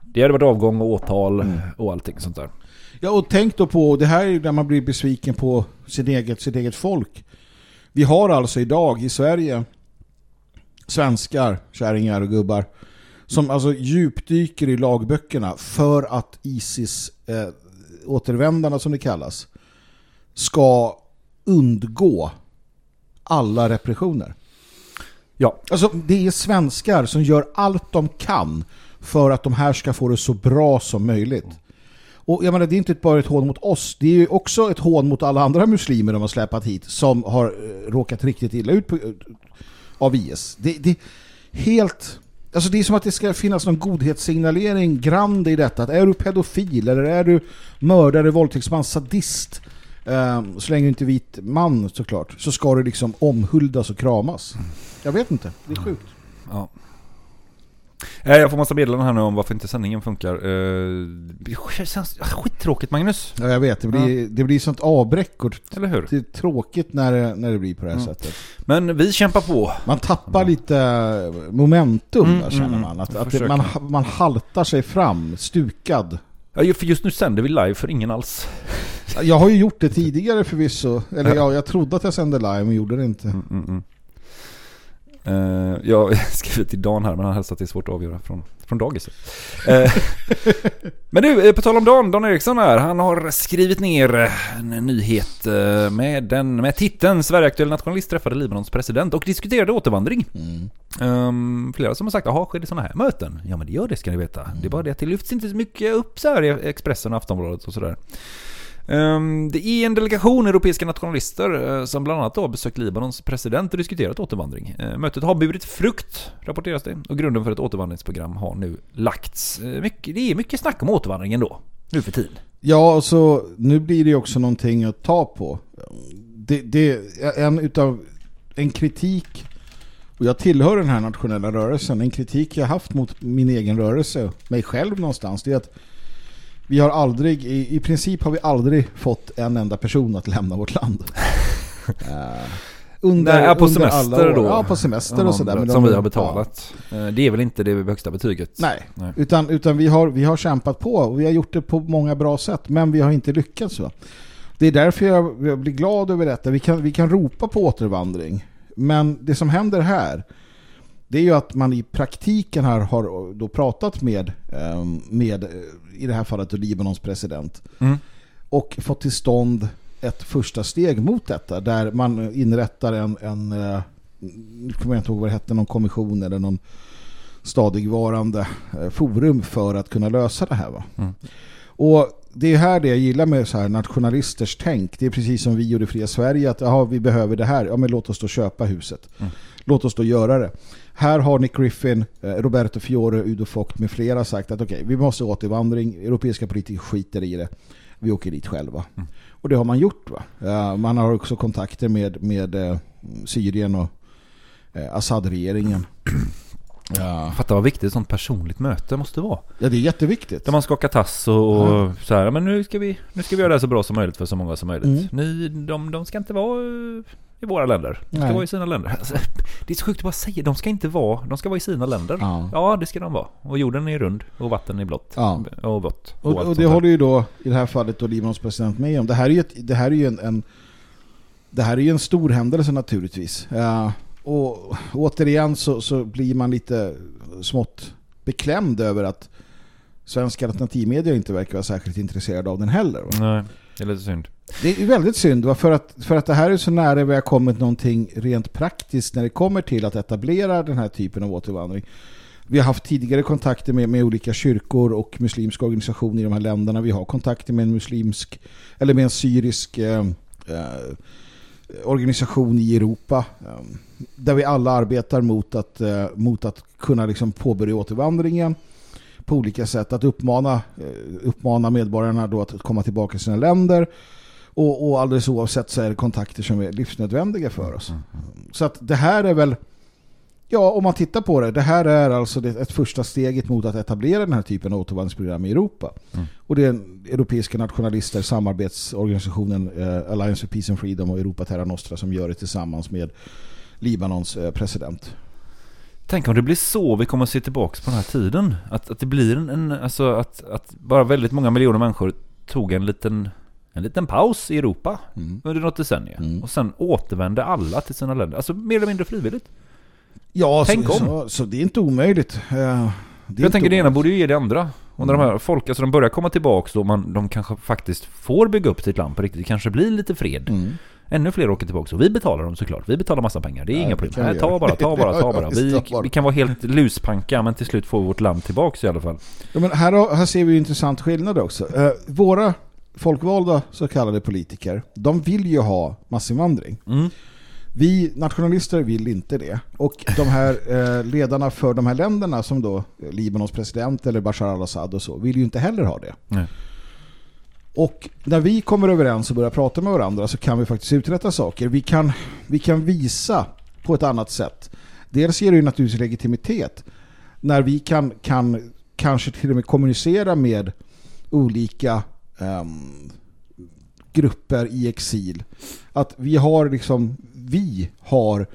Det hade varit avgång och åtal Mm. och allting sånt där. Ja, och tänk då på, det här är ju när man blir besviken på sitt eget, sitt eget folk. Vi har alltså idag i Sverige svenskar, kärringar och gubbar som alltså djupdyker i lagböckerna för att ISIS eh, återvändarna som det kallas ska undgå alla repressioner. Ja. Alltså det är svenskar som gör allt de kan för att de här ska få det så bra som möjligt. Och jag menar, det är inte bara ett hån mot oss, det är ju också ett hån mot alla andra muslimer de har släpat hit som har eh, råkat riktigt illa ut på, eh, av IS. Det, det är helt... Alltså det är som att det ska finnas någon godhetssignalering grand i detta. Att är du pedofil eller är du mördare, våldtäktsman, sadist eh, så länge du inte är vit man såklart så ska du liksom omhuldas och kramas. Jag vet inte, det är sjukt. Ja. Eh, Jag får massa meddelanden här nu om varför inte sändningen funkar. Eh, Det känns skittråkigt Magnus. Ja, jag vet, det blir, det blir sånt avbräck och Eller hur? det är tråkigt när det, när det blir på det här Mm. sättet. Men vi kämpar på. Man tappar lite momentum Mm, där, känner mm, man. Att, att det, man, man haltar sig fram, stukad. Ja, för just nu sänder vi live för ingen alls. Jag har ju gjort det tidigare förvisso. Eller ja, jag trodde att jag sände live men gjorde det inte. Mm, mm, mm. Eh, jag skrev till Dan här men han hälsar att det är svårt att avgöra från, från dagis. Eh, men du, eh, på tal om Dan, Dan Eriksson här. Han har skrivit ner en nyhet eh, med, den, med titeln Sverigeaktuell nationalist träffade Libanons president och diskuterade återvandring. Mm. Um, flera som har sagt, jaha, sker det sådana här möten? Ja men det gör det ska ni veta. Det är bara det att det lyfts inte så mycket upp så här i Expressen och Aftonbladet och sådär. Ehm, det är en delegation europeiska nationalister eh, som bland annat har besökt Libanons president och diskuterat återvandring. Eh, mötet har burit frukt, rapporteras det, och grunden för ett återvandringsprogram har nu lagts. Eh, mycket, det är mycket snack om återvandringen då, nu för tiden. Ja, och så nu blir det ju också någonting att ta på. Det, det är en utav en kritik och jag tillhör den här nationella rörelsen. En kritik jag haft mot min egen rörelse, mig själv någonstans, det är att vi har aldrig, i, i princip har vi aldrig fått en enda person att lämna vårt land. Eh, under, Nej, ja, på under semester då. Ja, på semester och sådär. som de- vi har betalat. Eh, Det är väl inte det högsta betyget? Nej, Nej. utan, utan vi, har, vi har kämpat på och vi har gjort det på många bra sätt men vi har inte lyckats. Va? Det är därför jag, jag blir glad över detta. Vi kan, vi kan ropa på återvandring men det som händer här det är ju att man i praktiken här har då pratat med, eh, med i det här fallet Libanons president Mm. och fått till stånd ett första steg mot detta där man inrättar en, en eh, nu kommer jag inte ihåg vad det hette, någon kommission eller någon stadigvarande eh, forum för att kunna lösa det här va. Mm. Och det är här det jag gillar med så här nationalisters tänk. Det är precis som vi och det fria Sverige att aha, vi behöver det här. Ja men låt oss då köpa huset. Mm. Låt oss då göra det. Här har Nick Griffin, eh, Roberto Fiore, Udo Fock med flera sagt att okej, vi måste återvandring. Europeiska politiker skiter i det. Vi åker dit själva. Mm. Och det har man gjort va. Eh, Man har också kontakter med, med eh, Syrien och Assad-regeringen. Ja. Fattar vad viktigt ett sånt personligt möte måste vara. ja, det är jätteviktigt. Där man skakar tass och, och Ja. så här, men nu ska, vi, nu ska vi göra det här så bra som möjligt för så många som möjligt. Mm. Ni, de, de ska inte vara i våra länder. De ska Nej. vara i sina länder. Alltså, det är så sjukt att bara säga, de ska inte vara, de ska vara i sina länder. Ja. Ja. det ska de vara. Och jorden är rund och vatten är blått. Ja. Och vått. Och, och sånt det håller ju då i det här fallet då Libanons president med om. Det här är ju, ett, det här är ju en, en det här är ju en stor händelse naturligtvis. Ja, och återigen så, så blir man lite smått beklämd över att svenska alternativmedier inte verkar vara särskilt intresserade av den heller. va? Nej, det är lite synd. Det är väldigt synd va? För, att, för att det här är så nära vi har kommit någonting rent praktiskt när det kommer till att etablera den här typen av återvandring. Vi har haft tidigare kontakter med, med olika kyrkor och muslimska organisationer i de här länderna. Vi har kontakter med en muslimsk eller med en syrisk eh, eh, organisation i Europa eh, där vi alla arbetar mot att, eh, mot att kunna liksom påbörja återvandringen på olika sätt. Att uppmana, eh, uppmana medborgarna då att komma tillbaka till sina länder och, och alldeles oavsett så är det kontakter som är livsnödvändiga för oss. Så att det här är väl Ja, om man tittar på det, det här är alltså det, ett första steget mot att etablera den här typen av återvandringsprogram i Europa. Mm. Och det är europeiska nationalister, samarbetsorganisationen eh, Alliance for Peace and Freedom och Europa Terra Nostra som gör det tillsammans med Libanons eh, president. Tänk om det blir så vi kommer att se tillbaka på den här tiden. Att, att det blir en, en alltså att, att bara väldigt många miljoner människor tog en liten, en liten paus i Europa Mm. under något decennium. Mm. Och sen återvände alla till sina länder. Alltså mer eller mindre frivilligt. Ja, Tänk så, om. Så, så det är inte omöjligt. Eh, det är jag inte tänker det ena borde ju ge det andra. Och när de här folk, alltså de börjar komma tillbaka då man, de kanske faktiskt får bygga upp sitt land på riktigt. Det kanske blir lite fred. Mm. Ännu fler åker tillbaka. Och vi betalar dem såklart. Vi betalar massa pengar. Det är Ja, inga problem. Nej, ta bara, ta bara, ta bara. Vi, vi kan vara helt luspanka men till slut får vi vårt land tillbaka i alla fall. Ja, men här, här ser vi ju intressant skillnad också. Eh, våra folkvalda så kallade politiker, de vill ju ha massinvandring. Mm. Vi nationalister vill inte det. Och de här eh, ledarna för de här länderna som då eh, Libanons president eller Bashar al-Assad och så vill ju inte heller ha det. Nej. Och när vi kommer överens och börjar prata med varandra så kan vi faktiskt uträtta saker. Vi kan, vi kan visa på ett annat sätt. Dels ger det ju naturligtvis legitimitet när vi kan, kan kanske till och med kommunicera med olika um, grupper i exil. Att vi har liksom, vi har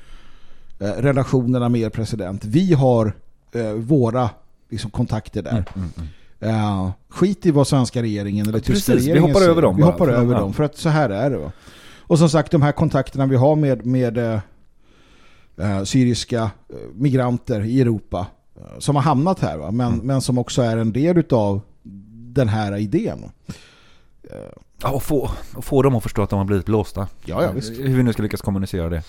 eh, relationerna med er president. Vi har eh, våra liksom, kontakter där. Mm, mm. mm. Uh, skit i vad svenska regeringen eller Ja, tyska precis, vi regeringen hoppar säger. över dem Vi bara, hoppar över ja. dem, för att så här är det. Va? Och som sagt, de här kontakterna vi har med, med eh, syriska eh, migranter i Europa som har hamnat här, va? Men, Mm. men som också är en del av den här idén. Ja, och få, och få dem att förstå att de har blivit blåsta. Ja, ja, visst. Hur vi nu ska lyckas kommunicera det.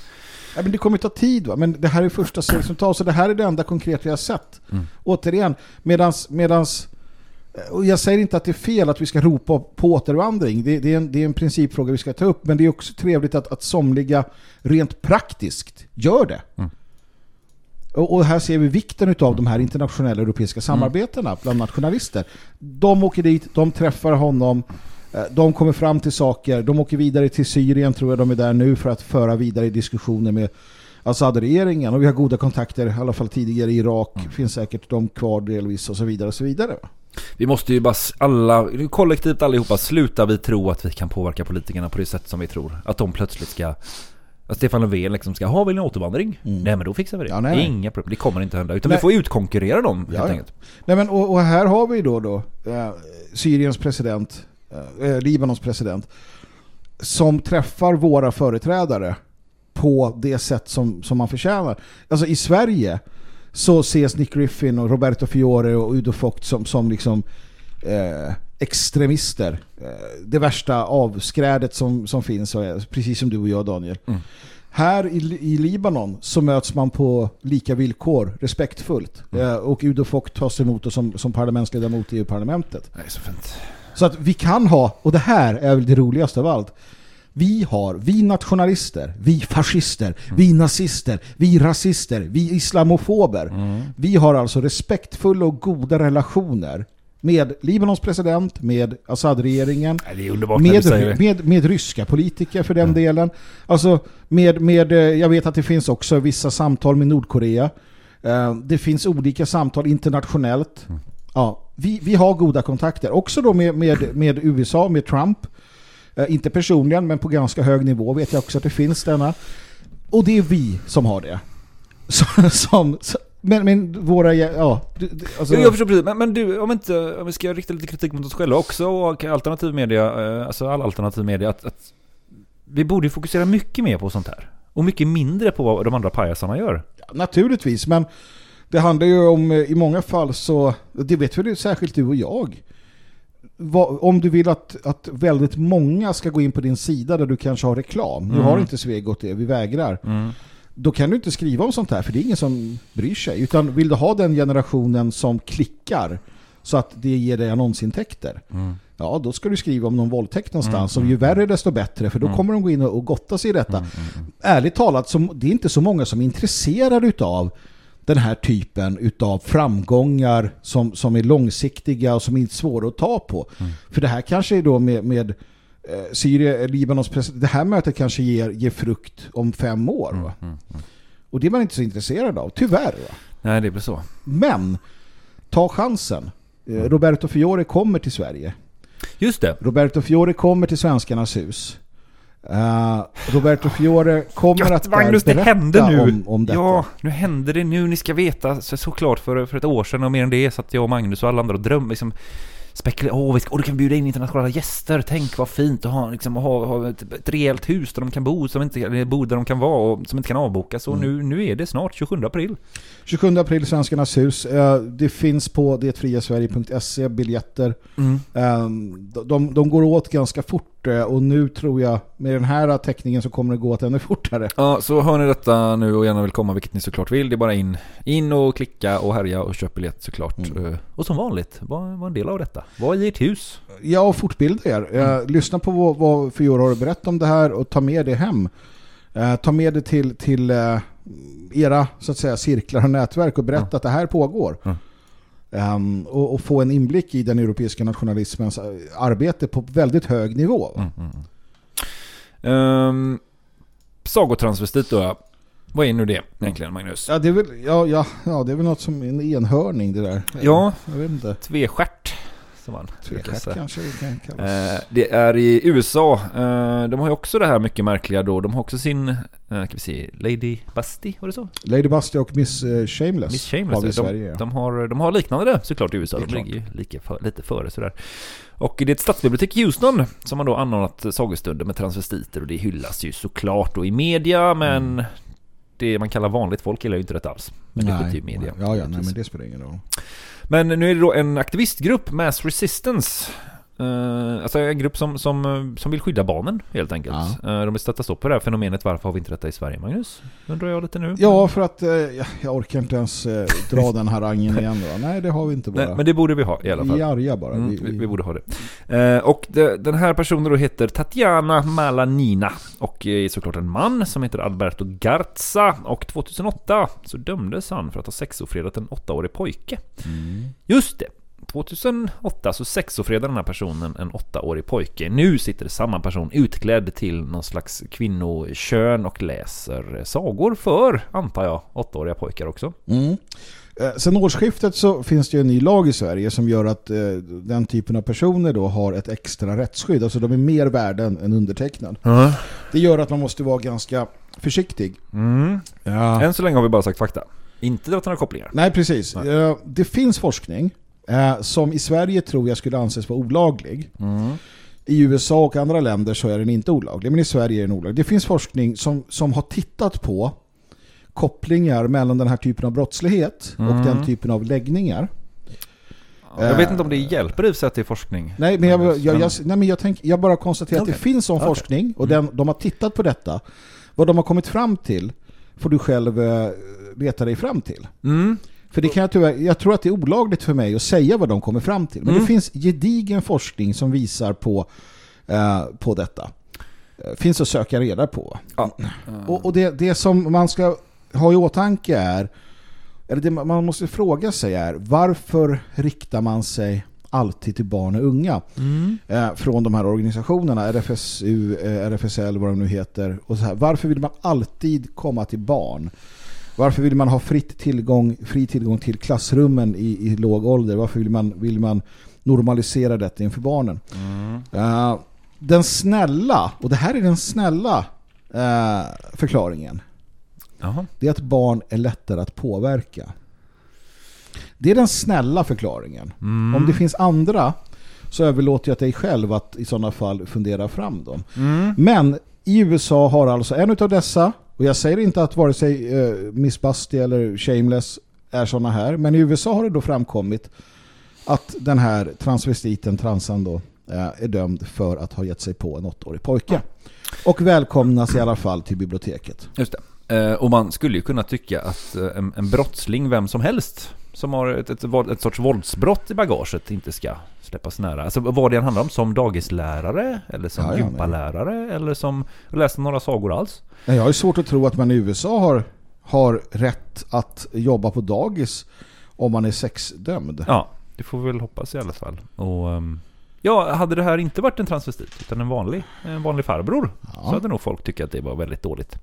Ja, men det kommer ta tid, va? men det här är första steg som tas, så det här är det enda konkreta jag har sett. Mm. Återigen, medans, medans och jag säger inte att det är fel att vi ska ropa på återvandring. Det, det, är, en, det är en principfråga vi ska ta upp. Men det är också trevligt att, att somliga rent praktiskt gör det. Mm. Och, och här ser vi vikten av de här internationella europeiska samarbetena bland nationalister. De åker dit, de träffar honom, eh, de kommer fram till saker, de åker vidare till Syrien tror jag de är där nu för att föra vidare diskussioner med Assad-regeringen och vi har goda kontakter, i alla fall tidigare i Irak, finns säkert de kvar delvis och så vidare och så vidare. Vi måste ju bara alla, kollektivt allihopa, sluta vi tro att vi kan påverka politikerna på det sätt som vi tror. Att de plötsligt ska, att Stefan Löfven liksom ska, ha vill ni återvandring? Mm. Nej men då fixar vi det. Ja, nej, nej. Inga problem, det kommer inte hända. Utan Nej. vi får utkonkurrera dem helt Ja, ja. enkelt. Nej, men, och, och här har vi då, då eh, Syriens president, eh, Libanons president, som träffar våra företrädare på det sätt som, som man förtjänar. Alltså i Sverige så ses Nick Griffin och Roberto Fiore och Udo Fogt som, som liksom eh, extremister. Eh, det värsta avskrädet som, som finns, är, precis som du och jag Daniel. Mm. Här i, i Libanon så möts man på lika villkor, respektfullt. Mm. Eh, och Udo Fogt tas emot som, som parlamentsledamot i EU-parlamentet. Det är så fint. Så att vi kan ha, och det här är väl det roligaste av allt, vi har, vi nationalister, vi fascister, vi nazister, vi rasister, vi islamofober. Vi har alltså respektfulla och goda relationer med Libanons president, med Assad-regeringen, med, med, med ryska politiker för den delen. Alltså med, med, eh, jag vet att det finns också vissa samtal med Nordkorea. Eh, Det finns olika samtal internationellt. Mm. Ja, vi, vi har goda kontakter. Också då med, med, med USA, med Trump. Eh, Inte personligen, men på ganska hög nivå vet jag också att det finns denna. Och det är vi som har det. Som, som, men, men våra, ja, alltså, jag förstår precis. Men, men du, om, inte, om vi ska rikta lite kritik mot oss själva också och alternativ media, eh, alltså all alternativ media, att, att vi borde fokusera mycket mer på sånt här. Och mycket mindre på vad de andra pajasarna gör. Naturligtvis, men det handlar ju om eh, i många fall så, det vet väl särskilt du och jag. Om du vill att, att väldigt många ska gå in på din sida där du kanske har reklam. Nu Mm. har inte Svegot det, vi vägrar. Då kan du inte skriva om sånt här för det är ingen som bryr sig. Utan vill du ha den generationen som klickar så att det ger dig annonsintäkter. Ja, då ska du skriva om någon våldtäkt någonstans. Och ju värre desto bättre, för då kommer de gå in och, gotta sig i detta. Ärligt talat, som, det är inte så många som är intresserade utav den här typen utav framgångar som, som är långsiktiga och som är svåra att ta på. För det här kanske är då med, med eh, Syrien, Libanons president, det här mötet kanske ger, ger frukt om fem år. Va? Och det är man inte så intresserad av, tyvärr. Va? Nej, det blir så. Men, ta chansen. Eh, Roberto Fiore kommer till Sverige. Just det. Roberto Fiore kommer till Svenskarnas hus. Eh, Roberto Fiore kommer Gött, att Magnus, det berätta händer nu. Om, om detta. Ja, nu händer det nu. Ni ska veta så, såklart för, för ett år sedan och mer än det satt jag och Magnus och alla andra drömde. Liksom, spekulera, åh, vi ska, åh, du kan bjuda in internationella gäster, tänk vad fint att ha, liksom, ha, ha ett, ett rejält hus där de kan bo, som inte, eller bo där de kan vara och som inte kan avbokas. Och nu, nu är det snart 27 april. 27 april, Svenskarnas hus. Eh, Det finns på detfriasverige.se biljetter. Eh, De, de går åt ganska fort eh, och nu tror jag med den här teckningen så kommer det gå åt ännu fortare. Ja, så hör ni detta nu och gärna vill komma, vilket ni såklart vill. Det är bara in, in och klicka och härja och köp biljett såklart. Eh, Och som vanligt, var, var en del av detta. Var i ert hus. Ja, och fortbilda er. Eh, Lyssna på vad, vad Fiora har berättat om det här och ta med det hem. Ta med det till, till era så att säga, cirklar och nätverk och berätta att det här pågår. Mm. Ehm, och, och få en inblick i den europeiska nationalismens eh, arbete på väldigt hög nivå. va? Um, sagotransvestit då ja. Vad är nu det egentligen Magnus? Ja, det är väl, ja, ja, ja, det är väl något som en enhörning det där. Ja. Jag vet inte. Tvestjärt. Som man säga. kanske det kan kallas. Eh, det är i USA. Eh, de har ju också det här mycket märkliga då. De har också sin, eh, kan vi se, Lady Busty, var det så? Lady Busty och Miss Shameless, Miss Shameless. har vi i de, Sverige. ja. de, har, de har liknande såklart i USA. De ligger ju lika för, lite före sådär. Och det är ett stadsbibliotek i Houston som har då anordnat sagostunder med transvestiter och det hyllas ju såklart då i media men Mm. Det man kallar vanligt folk gillar ju inte rätt alls. Men det ju i media. Ja, ja, nej, men det spelar ingen roll. Men nu är det då en aktivistgrupp, Mass Resistance. Eh, alltså en grupp som, som, som vill skydda barnen helt enkelt. Eh, de vill sätta stopp på det här fenomenet. Varför har vi inte detta i Sverige, Magnus? Undrar jag lite nu. Ja, för att eh, jag, orkar inte ens dra den harangen igen då. Nej, det har vi inte bara. Nej, men det borde vi ha i alla fall. vi är arga bara. Mm, vi, vi, vi, borde ha det. Och det, den här personen då heter Tatiana Malanina och är såklart en man som heter Alberto Garza. Och 2008 så dömdes han för att ha sexofredat en åttaårig pojke. Mm. Just det. 2008 så sexofredade den här personen en åttaårig pojke. Nu sitter samma person utklädd till någon slags kvinnokön och läser sagor för, antar jag, åttaåriga pojkar också. Mm. Eh, Sen årsskiftet så finns det ju en ny lag i Sverige som gör att eh, den typen av personer då har ett extra rättsskydd. Alltså de är mer värda än, undertecknad. Det gör att man måste vara ganska försiktig. Mm. Ja. Än så länge har vi bara sagt fakta. Inte drat några kopplingar. Nej, precis. Nej. Eh, Det finns forskning eh, som i Sverige tror jag skulle anses vara olaglig. Mm. I USA och andra länder så är den inte olaglig, men i Sverige är den olaglig. Det finns forskning som, som har tittat på kopplingar mellan den här typen av brottslighet Mm. och den typen av läggningar. Jag vet inte om det hjälper i sig att det är forskning. Nej, men jag, jag, jag, nej, men jag, tänk, jag bara konstaterar att Okej. det finns sån Okej. forskning och den, de har tittat på detta. Vad de har kommit fram till får du själv eh, leta dig fram till. Mm. För det kan jag, tyvärr, jag tror att det är olagligt för mig att säga vad de kommer fram till. Men Mm. det finns gedigen forskning som visar på, eh, på detta. Eh, finns att söka reda på. Ja. Och, och det, det som man ska ha i åtanke är, eller det man måste fråga sig är, varför riktar man sig alltid till barn och unga Mm. eh, från de här organisationerna, RFSU, eh, RFSL, vad de nu heter. Och så här. Varför vill man alltid komma till barn? Varför vill man ha fritt tillgång, fri tillgång till klassrummen i, i låg ålder? Varför vill man, vill man normalisera detta inför barnen? Mm. Eh, den snälla, och det här är den snälla eh, förklaringen, Jaha. det är att barn är lättare att påverka. Det är den snälla förklaringen. Mm. Om det finns andra så överlåter jag till dig själv att i sådana fall fundera fram dem. Mm. Men i USA har alltså en av dessa, och jag säger inte att vare sig eh, Miss Busty eller Shameless är sådana här, men i USA har det då framkommit att den här transvestiten, transan då, eh, är dömd för att ha gett sig på en åttaårig pojke. Och välkomnas i alla fall till biblioteket. Just det. Eh, och man skulle ju kunna tycka att eh, en, en brottsling, vem som helst, som har ett, ett, ett sorts våldsbrott i bagaget inte ska släppas nära. Alltså vad det än handlar om, som dagislärare, eller som Ja, gympalärare, eller som läste några sagor alls. Jag har ju svårt att tro att man i USA har, har rätt att jobba på dagis om man är sexdömd. Ja, det får vi väl hoppas i alla fall. Och, ehm, ja, hade det här inte varit en transvestit, utan en vanlig, en vanlig farbror, Ja. så hade nog folk tyckt att det var väldigt dåligt.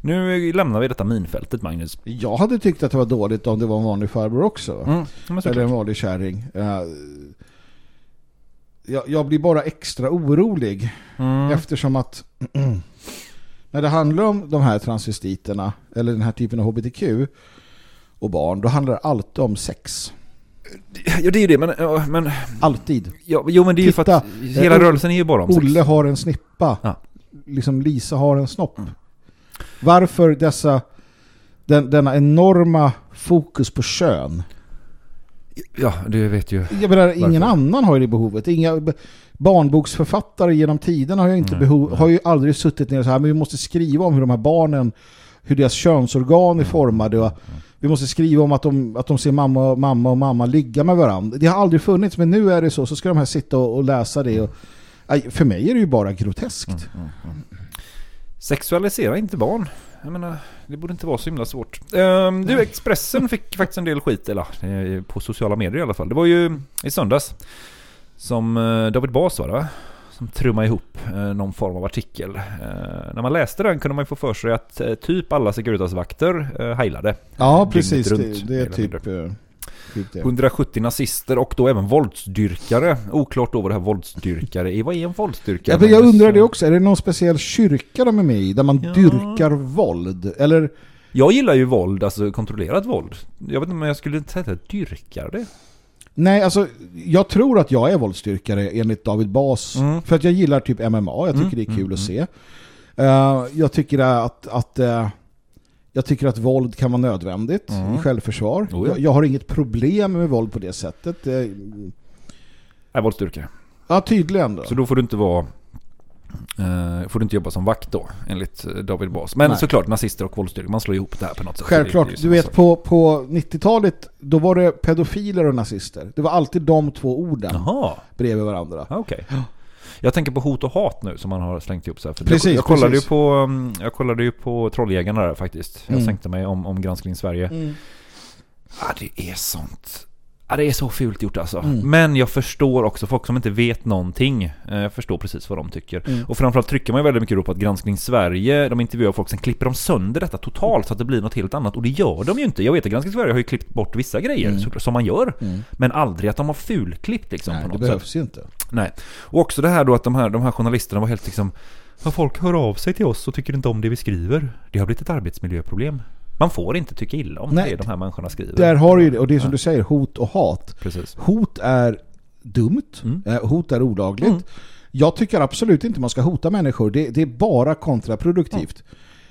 Nu lämnar vi detta minfältet, Magnus. Jag hade tyckt att det var dåligt om det var en vanlig farbror också. Mm, Eller en vanlig kärring. Eh, Jag, jag blir bara extra orolig Mm. eftersom att när det handlar om de här transvestiterna eller den här typen av hbtq och barn, då handlar det alltid om sex. Ja, det är ju det, men... men Alltid. ja, jo, men det är ju för att hela eh, rörelsen är ju bara om sex. Olle har en snippa. Ja. Liksom Lisa har en snopp. Mm. Varför dessa den, denna enorma fokus på kön? Ja, du vet ju. Jag menar, ingen Varför? annan har ju det behovet. Inga barnboksförfattare genom tiden har ju inte Nej, behov, nej. har ju aldrig suttit ner så här, men vi måste skriva om hur de här barnen, hur deras könsorgan är formade och vi måste skriva om att de, att de ser mamma, och mamma och mamma ligga med varandra. Det har aldrig funnits, men nu är det så. Så ska de här sitta och, och läsa det. Och, för mig är det ju bara groteskt. Sexualisera inte barn. Jag menar, det borde inte vara så himla svårt. Ehm, du, Expressen fick faktiskt en del skit, eller eh, på sociala medier i alla fall. Det var ju i söndags som eh, David Bas var det? Som trummade ihop eh, någon form av artikel. Eh, när man läste den kunde man få för sig att typ alla Securitas-vakter heilade. Ja, precis. Det, det är typ, det. 170 nazister och då även våldsdyrkare. Oklart då vad det här våldsdyrkare är. Vad är en våldsdyrkare? Ja, men jag undrar det också. Är det någon speciell kyrka de är med i där man Ja. dyrkar våld? Eller Jag gillar ju våld, alltså kontrollerat våld. Jag vet inte om jag skulle säga att jag dyrkar det. Nej, alltså jag tror att jag är våldsstyrkare enligt David Bas. Mm. För att jag gillar typ MMA, jag tycker Mm, det är kul mm, att se. Eh, jag tycker att, att eh, jag tycker att våld kan vara nödvändigt Mm. i självförsvar. Oh ja. jag, jag har inget problem med våld på det sättet. Eh, Nej, våldsdyrkare. ja, tydligen då. Så då får du inte vara... Eh, får du inte jobba som vakt då, enligt eh, David Bas. Men Nej. såklart, nazister och våldsdyrkare, man slår ihop det här på något sätt. Det- Självklart, det är du vet på, på 90-talet då var det pedofiler och nazister. Det var alltid de två orden Jaha, bredvid varandra. ah, okej. Jag tänker på hot och hat nu som man har slängt ihop så här. För Precis, jag, jag, kollade precis. Ju på, mm, jag kollade ju på Trolljägarna där faktiskt. Jag Mm. sänkte mig om, om Granskning Sverige. Ja, det är sånt. Ja, det är så fult gjort alltså. Mm. Men jag förstår också folk som inte vet någonting. Eh, Jag förstår precis vad de tycker. Mm. Och framförallt trycker man ju väldigt mycket då på att Granskning Sverige, de intervjuar folk, sen klipper de sönder detta totalt så att det blir något helt annat. Och det gör de ju inte. Jag vet att Granskning Sverige har ju klippt bort vissa grejer, Mm. som man gör. Mm. Men aldrig att de har fulklippt liksom Nej, på det något sätt. behövs ju inte. Nej. Och också det här då att de här, de här journalisterna var helt liksom Ja, folk hör av sig till oss och tycker inte om det vi skriver. Det har blivit ett arbetsmiljöproblem. Man får inte tycka illa om Nej. det de här människorna skriver. Där har du ju det, och det är som du säger, hot och hat. Precis. Hot är dumt, Mm. eh, hot är olagligt. Mm. Jag tycker absolut inte man ska hota människor, det, det är bara kontraproduktivt.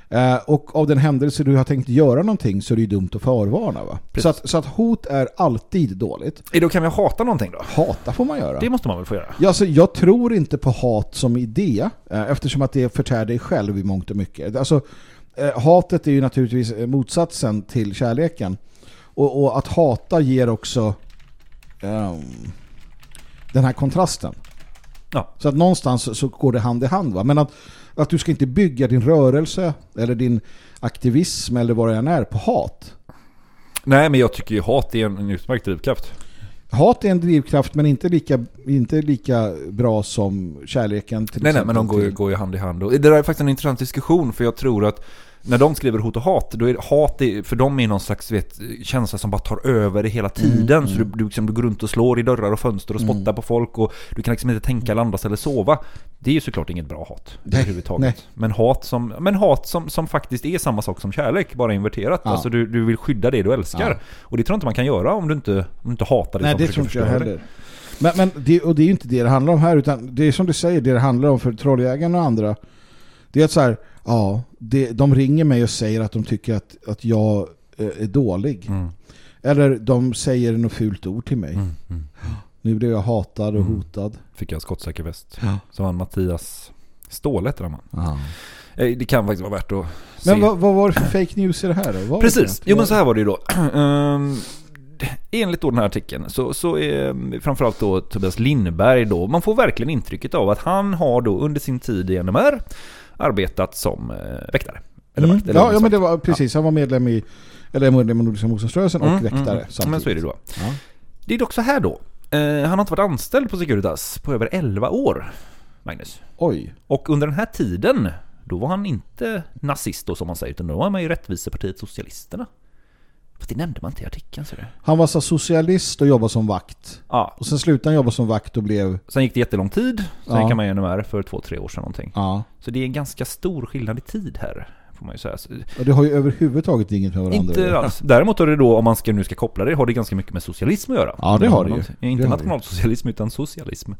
Eh, och av den händelse du har tänkt göra någonting så är det ju dumt att förvarna. Va? Precis. Så, att, så att hot är alltid dåligt. Eh, Då kan vi hata någonting då? Hata får man göra. Det måste man väl få göra? Ja, alltså, jag tror inte på hat som idé eh, eftersom att det förtär dig själv i mångt och mycket. Alltså, hatet är ju naturligtvis eh, motsatsen till kärleken. Och, och att hata ger också ehm, den här kontrasten. Ja. Så att någonstans så, går det hand i hand. Va? Men att, att du ska inte bygga din rörelse eller din aktivism eller vad det än är på hat. Nej, men jag tycker ju hat är en, en utmärkt drivkraft. Hat är en drivkraft men inte lika, inte lika bra som kärleken till Nej, nej, men de går ju, går ju hand i hand. Och det där är faktiskt en intressant diskussion, för jag tror att när de skriver hot och hat, då är det, hat för dem är någon slags vet, känsla som bara tar över det hela tiden. Mm, så du, du, liksom, du går runt och slår i dörrar och fönster och spottar Mm. på folk och du kan liksom inte tänka eller andas eller sova. Det är ju såklart inget bra hat Nej, överhuvudtaget. nej. Men hat, som, men hat som, som faktiskt är samma sak som kärlek, bara inverterat. Ja. Alltså du, du vill skydda det du älskar. Ja. Och det tror jag inte man kan göra om du inte, om du inte hatar det Nej, som det försöker jag förstöra det. heller. Men, men det, och det är ju inte det det handlar om här, utan det är som du säger, det det handlar om för trolljägarna och andra. Det är att så här, ja, det, de ringer mig och säger att de tycker att, att jag eh, är dålig. Mm, Eller de säger något fult ord till mig. mm, mm. Nu blir jag hatad och Mm. hotad. Fick jag skottsäker väst. Ja. Så han Mattias Ståhle heter han va? Eh, Det kan faktiskt vara värt att se. Men vad, vad var det för fake news i det här då? Var Precis, jo men så här var det ju då. Enligt då den här artikeln så, så är framförallt då Tobias Lindberg då, man får verkligen intrycket av att han har då under sin tid i NMR arbetat som eh, väktare. Eller Mm. vakt, eller Ja, ja, men det var precis. Han var medlem i eller medlem i Nordiska motståndsrörelsen och Mm, väktare mm. samtidigt. Men så är det då. Ja. Det är dock så här då. Eh, han har inte varit anställd på Securitas på över 11 år, Magnus. Oj. Och under den här tiden, då var han inte nazist då som man säger, utan då var man ju Rättvisepartiet Socialisterna. Fast det nämnde man inte i artikeln, ser du. Han var så socialist och jobbade som vakt. Ja, Och sen slutade han jobba som vakt och blev... sen gick det jättelång tid. Sen Ja. han med i NMR för två, tre år sedan någonting. Ja. Så det är en ganska stor skillnad i tid här får man ju säga. Och det har ju överhuvudtaget inget med varandra Inte alls. Däremot har det då, om man ska, nu ska koppla det, har det ganska mycket med socialism att göra. Ja, det har det ju. Inte nationalsocialism, utan socialism.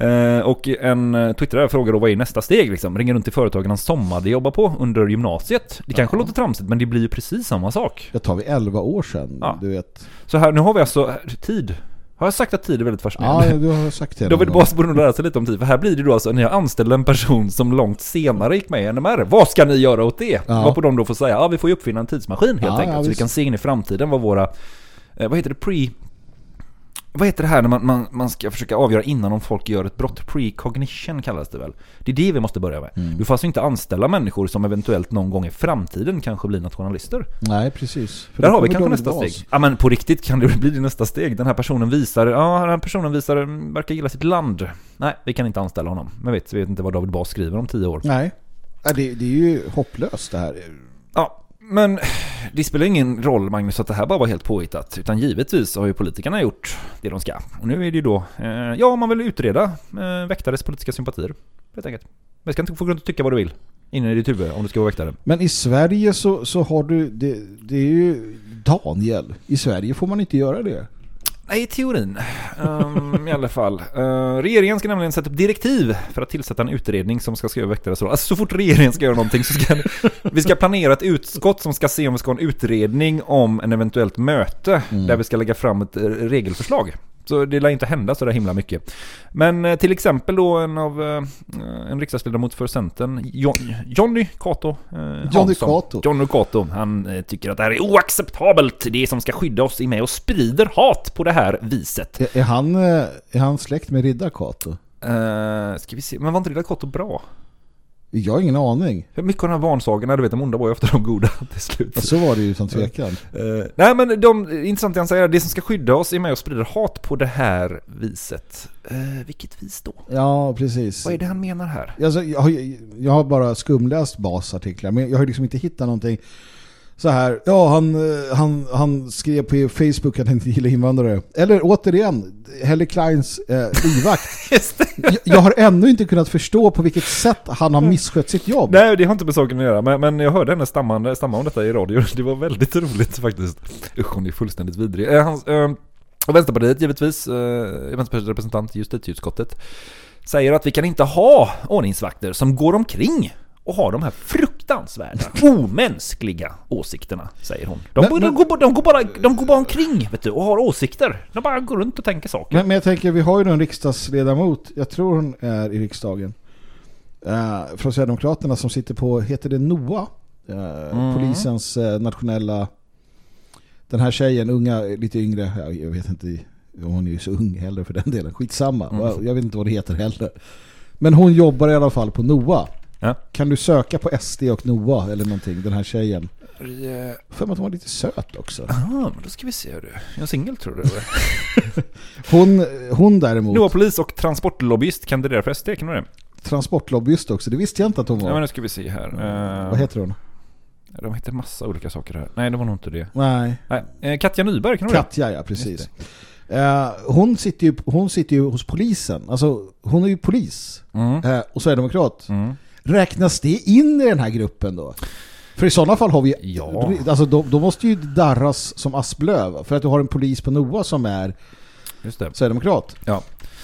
Eh, och en eh, twittrare frågar då vad är nästa steg liksom? Ringer runt till företagen han sommade jobba på under gymnasiet. Det kanske Ja. låter tramsigt, men det blir ju precis samma sak. Det tar vi 11 år sedan, Ja. du vet. Så här, nu har vi alltså tid. Har jag sagt att tid är väldigt fascinerande? Ja, du har sagt det gång. bara borde nog lära sig lite om tid, för här blir det då alltså, ni har anställt en person som långt senare gick med i NMR. Vad ska ni göra åt det? Ja. Varpå de då får säga, ja vi får ju uppfinna en tidsmaskin helt Ja, enkelt. ja, så vi kan se in i framtiden vad våra, eh, vad heter det, pre... Vad heter det här när man, man, man ska försöka avgöra innan om folk gör ett brott? Precognition kallas det väl? Det är det vi måste börja med. Mm. Du får alltså inte anställa människor som eventuellt någon gång i framtiden kanske blir nationalister. Nej, precis. För Där har vi kanske nästa Bas. steg. Ja men på riktigt kan det bli det nästa steg. Den här personen visar, ja den här personen visar, verkar gilla sitt land. Nej, vi kan inte anställa honom. Men vet, vi vet inte vad David Bas skriver om tio år. Nej. Det, det är ju hopplöst det här. Ja, men det spelar ingen roll Magnus att det här bara var helt påhittat. Utan givetvis har ju politikerna gjort det de ska. Och nu är det ju då, eh, ja man vill utreda eh, väktares politiska sympatier. Helt enkelt. Men ska inte få runt och tycka vad du vill. Inne i ditt huvud om du ska vara väktare. Men i Sverige så, så har du, det, det är ju Daniel. I Sverige får man inte göra det. Nej, i teorin. Ehm, I alla fall. Eh, regeringen ska nämligen sätta upp direktiv för att tillsätta en utredning som ska se över väktares roll. Alltså så fort regeringen ska göra någonting så ska vi ska planera ett utskott som ska se om vi ska ha en utredning om en eventuellt möte där vi ska lägga fram ett regelförslag. Så det lär inte hända så där himla mycket. Men eh, till exempel då en av eh, en riksdagsledamot för Centern, John, Johnny Cato eh, Hansson. Cato. Johnny Cato. Han eh, tycker att det här är oacceptabelt. Det som ska skydda oss är med och sprider hat på det här viset. Är, är, han, är han släkt med Riddar Kato? Uh, ska vi se, men var inte där Cato bra? Jag har ingen aning. Mycket av de här barnsagorna, du vet de onda var ju ofta de goda till slut. Ja, så var det ju utan tvekan. Eh, nej men de, intressant det han säger, det som ska skydda oss är med och sprider hat på det här viset. Uh, vilket vis då? Ja, precis. Vad är det han menar här? Alltså, jag, har, jag har bara skumläst basartiklar men jag har liksom inte hittat någonting så här, ja han, eh, han, han skrev på Facebook att han inte gillar invandrare. Eller återigen, Helle Kleins eh, livvakt. Jag, jag har ännu inte kunnat förstå på vilket sätt han har misskött sitt jobb. Nej, det har inte med saken att göra, men, men jag hörde henne stamma, stamma om detta i radio. Det var väldigt roligt faktiskt. Usch, hon är fullständigt vidrig. Eh, hans, eh, Vänsterpartiet givetvis, eh, Vänsterpartiets representant i justitieutskottet, säger att vi kan inte ha ordningsvakter som går omkring och har de här fruktansvärda, omänskliga åsikterna, säger hon. De, Men- de, men- går, bara- de, går bara, de går bara omkring vet du, och har åsikter. De bara går runt och tänker saker. Men, men jag tänker, vi har ju en riksdagsledamot, jag tror hon är i riksdagen, eh, från Sverigedemokraterna som sitter på, heter det NOA? Eh, Mm. Polisens eh, nationella, den här tjejen, unga, lite yngre, jag, jag vet inte om hon är ju så ung heller för den delen, skitsamma, Mm. jag vet inte vad det heter heller. Men hon jobbar i alla fall på NOA. Ja. Kan du söka på SD och NOA eller någonting, den här tjejen? Eh, För att hon var lite söt också. Ah, men då ska vi se hur du. Jag är singel tror du? Hon, hon däremot, Nu var polis och transportlobbyist kandiderar för SD, kan du det? transportlobbyist också, det visste jag inte att hon var. Ja men nu ska vi se här. Eh, Vad heter hon? De heter massa olika saker här. Nej, det var nog inte det. Nej, Nej, eh, Katja Nyberg, kan du det? Katja, ja precis. Eh, hon, sitter ju, hon sitter ju hos polisen. Alltså, hon är ju polis Mm. eh, och Sverigedemokrat. Mm. Räknas det in i den här gruppen då? För i sådana fall har vi... Ja. Alltså, då, då måste ju darras som asplöv. För att du har en polis på NOA som är Just det. Sverigedemokrat. Ja.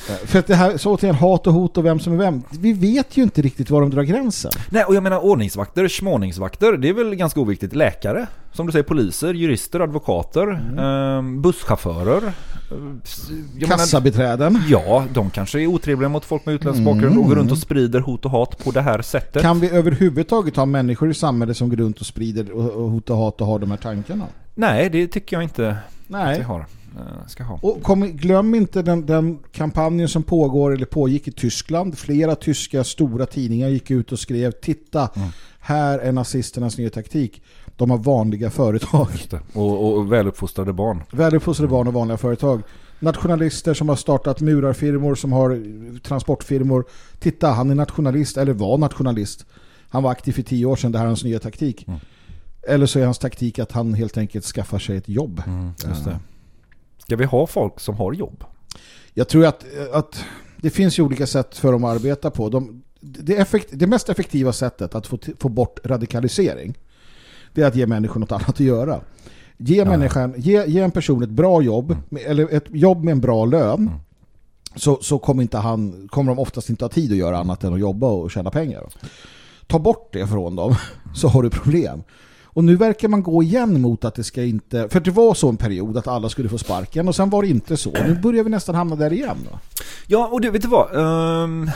Eh, För att det här, så återigen, hat och hot och vem som är vem. Vi vet ju inte riktigt var de drar gränsen. Nej, och jag menar ordningsvakter, småningsvakter, det är väl ganska oviktigt. Läkare, som du säger, poliser, jurister, advokater, eh, busschaufförer. eh, Jag menar, Kassabiträden. ja, de kanske är otrevliga mot folk med utländsk bakgrund och går runt och sprider hot och hat på det här sättet. Kan vi överhuvudtaget ha människor i samhället som går runt och sprider och, och hot och hat och har de här tankarna? Nej, det tycker jag inte att vi Nej. har. Eh, Ska ha. Och kom, glöm inte den, den kampanjen som pågår eller pågick i Tyskland. Flera tyska stora tidningar gick ut och skrev Titta, här är nazisternas nya taktik. De har vanliga företag. Och, och väluppfostrade barn. Väluppfostrade barn och vanliga företag. Nationalister som har startat murarfirmor, som har transportfirmor. Titta, han är nationalist, eller var nationalist. Han var aktiv för tio år sedan, det här är hans nya taktik. Mm. Eller så är hans taktik att han helt enkelt skaffar sig ett jobb. Just det. Ska vi ha folk som har jobb? Jag tror att, att det finns ju olika sätt för dem att arbeta på. De, det, effekt, det mest effektiva sättet att få, få bort radikalisering det är att ge människor något annat att göra. Ge, människan, ge, ge en person ett bra jobb, Mm. eller ett jobb med en bra lön, så, så kommer, inte han, kommer de oftast inte ha tid att göra annat än att jobba och tjäna pengar. Ta bort det från dem, så har du problem. Och nu verkar man gå igen mot att det ska inte... För det var så en period att alla skulle få sparken och sen var det inte så. Nu börjar vi nästan hamna där igen. Då. Ja, och du, vet du vad? Um...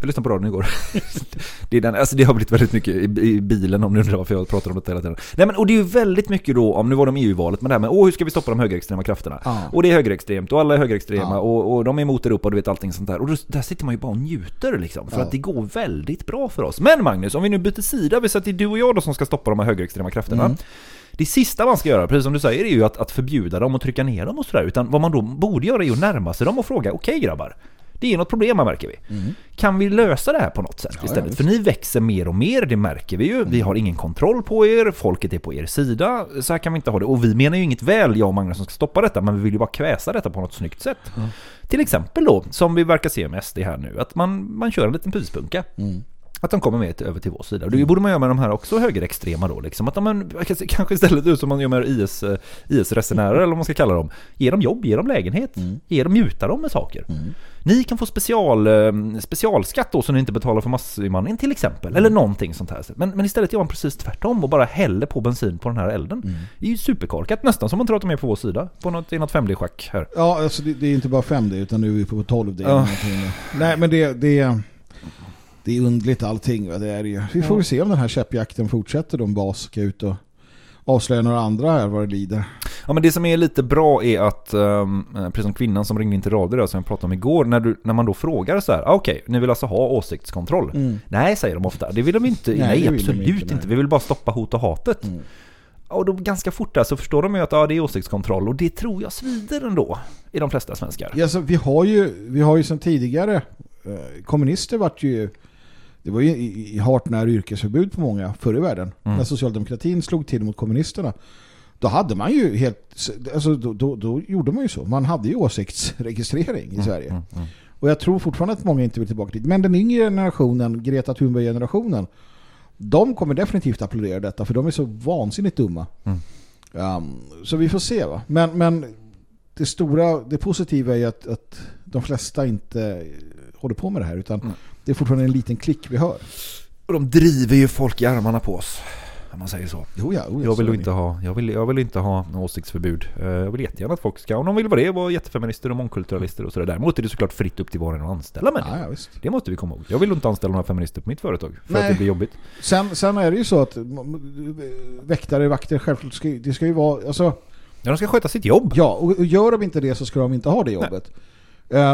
Jag lyssnade på radion igår. Det, är den, alltså det har blivit väldigt mycket i, i bilen om ni undrar varför jag pratar om det hela tiden. Nej men och det är ju väldigt mycket då om, nu var de EU-valet, men det här med åh hur ska vi stoppa de högerextrema krafterna? Ja. Och det är högerextremt och alla är högerextrema Ja. och, och de är emot Europa och du vet allting sånt där. Och då, där sitter man ju bara och njuter liksom. För Ja. att det går väldigt bra för oss. Men Magnus, om vi nu byter sida, vi säger att det är du och jag då som ska stoppa de här högerextrema krafterna. Mm. Det sista man ska göra, precis som du säger, är ju att, att förbjuda dem och trycka ner dem och sådär. Utan vad man då borde göra är att närma sig dem och fråga, okej grabbar, det är något problem här märker vi. Kan vi lösa det här på något sätt Ja, istället? ja, För ni växer mer och mer, det märker vi ju. Vi har ingen kontroll på er, folket är på er sida. Så här kan vi inte ha det. Och vi menar ju inget väl, jag och Magnus, som ska stoppa detta, men vi vill ju bara kväsa detta på något snyggt sätt. Till exempel då, som vi verkar se med SD här nu, att man, man kör en liten pyspunka. Att de kommer med över till vår sida. Och det borde man göra med de här också högerextrema då. Liksom. Att de kanske istället ut som man gör med IS, eh, IS-resenärer eller vad man ska kalla dem. Ge dem jobb, ge dem lägenhet. Ge dem, muta dem med saker. Ni kan få special, eh, specialskatt då så ni inte betalar för massinvandring till exempel. Eller någonting sånt här. Men, men istället gör man precis tvärtom och bara häller på bensin på den här elden. Det är ju superkorkat. Nästan som man tror att de är på vår sida. På något, i något 5D-schack här. Ja, alltså det, det är inte bara 5D utan nu är vi på 12D. Ja. Nej, men det, det, det är undligt allting. Va? Det är ju. Vi får väl se om den här käppjakten fortsätter. Om Bas ska ut och avslöja några andra här vad det lider. Ja men det som är lite bra är att, um, precis som kvinnan som ringde in till radio där, som jag pratade om igår, när, du, när man då frågar så här, ah, okej, ni vill alltså ha åsiktskontroll? Nej, säger de ofta. Det vill de inte. Nej, Nej, de absolut inte, inte, nej. Vi vill bara stoppa hot och hatet. Och då ganska fort där så förstår de ju att ja, det är åsiktskontroll och det tror jag svider ändå i de flesta svenskar. Ja, så vi har ju, vi har ju sedan tidigare eh, kommunister vart ju det var ju hart när yrkesförbud på många förr i världen. När socialdemokratin slog till mot kommunisterna. Då hade man ju helt alltså då, då, då gjorde man ju så. Man hade ju åsiktsregistrering i Sverige. Och jag tror fortfarande att många inte vill tillbaka dit. Men den yngre generationen, Greta Thunberg-generationen, de kommer definitivt applådera detta för de är så vansinnigt dumma. Um, så vi får se va. Men, men det stora, det positiva är att, att de flesta inte håller på med det här utan det är fortfarande en liten klick vi hör. Och de driver ju folk i armarna på oss. Om man säger så. Jo, ja, jo, Jag vill, inte ha, jag, vill, jag vill inte ha åsiktsförbud. Eh, Jag vill jättegärna att folk ska, om de vill vara det, vara jättefeminister och mångkulturalister och sådär. Däremot är det såklart fritt upp till var och en att anställa människor. Ja, ja. Det måste vi komma ihåg. Jag vill inte anställa några feminister på mitt företag. För Nej. att det blir jobbigt. Sen, sen är det ju så att väktare, vakter, självklart ska, det ska ju vara, alltså, Ja, de ska sköta sitt jobb. ja, och, gör de inte det så ska de inte ha det jobbet. Och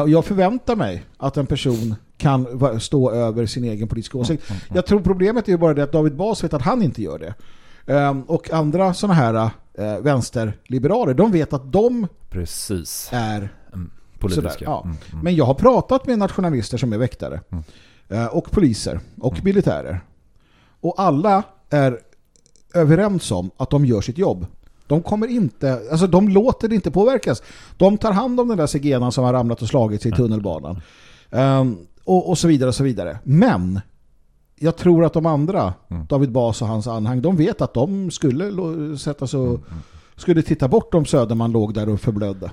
jag förväntar mig att en person kan stå över sin egen politiska åsikt. Jag tror problemet är ju bara det att David Bas vet att han inte gör det. Eh, och andra sådana här eh, vänsterliberaler, de vet att de Precis. är Politiska. Sådär, ja. Mm, mm. Men jag har pratat med nationalister som är väktare. Eh, Och poliser. Och Mm. militärer. Och alla är överens om att de gör sitt jobb. De kommer inte, alltså de låter det inte påverkas. De tar hand om den där zigenaren som har ramlat och slagit sig i tunnelbanan. Ehm, och, och så vidare och så vidare. Men jag tror att de andra, Mm. David Bas och hans anhang, de vet att de skulle sätta sig Mm, och skulle titta bort om Söderman låg där och förblödde.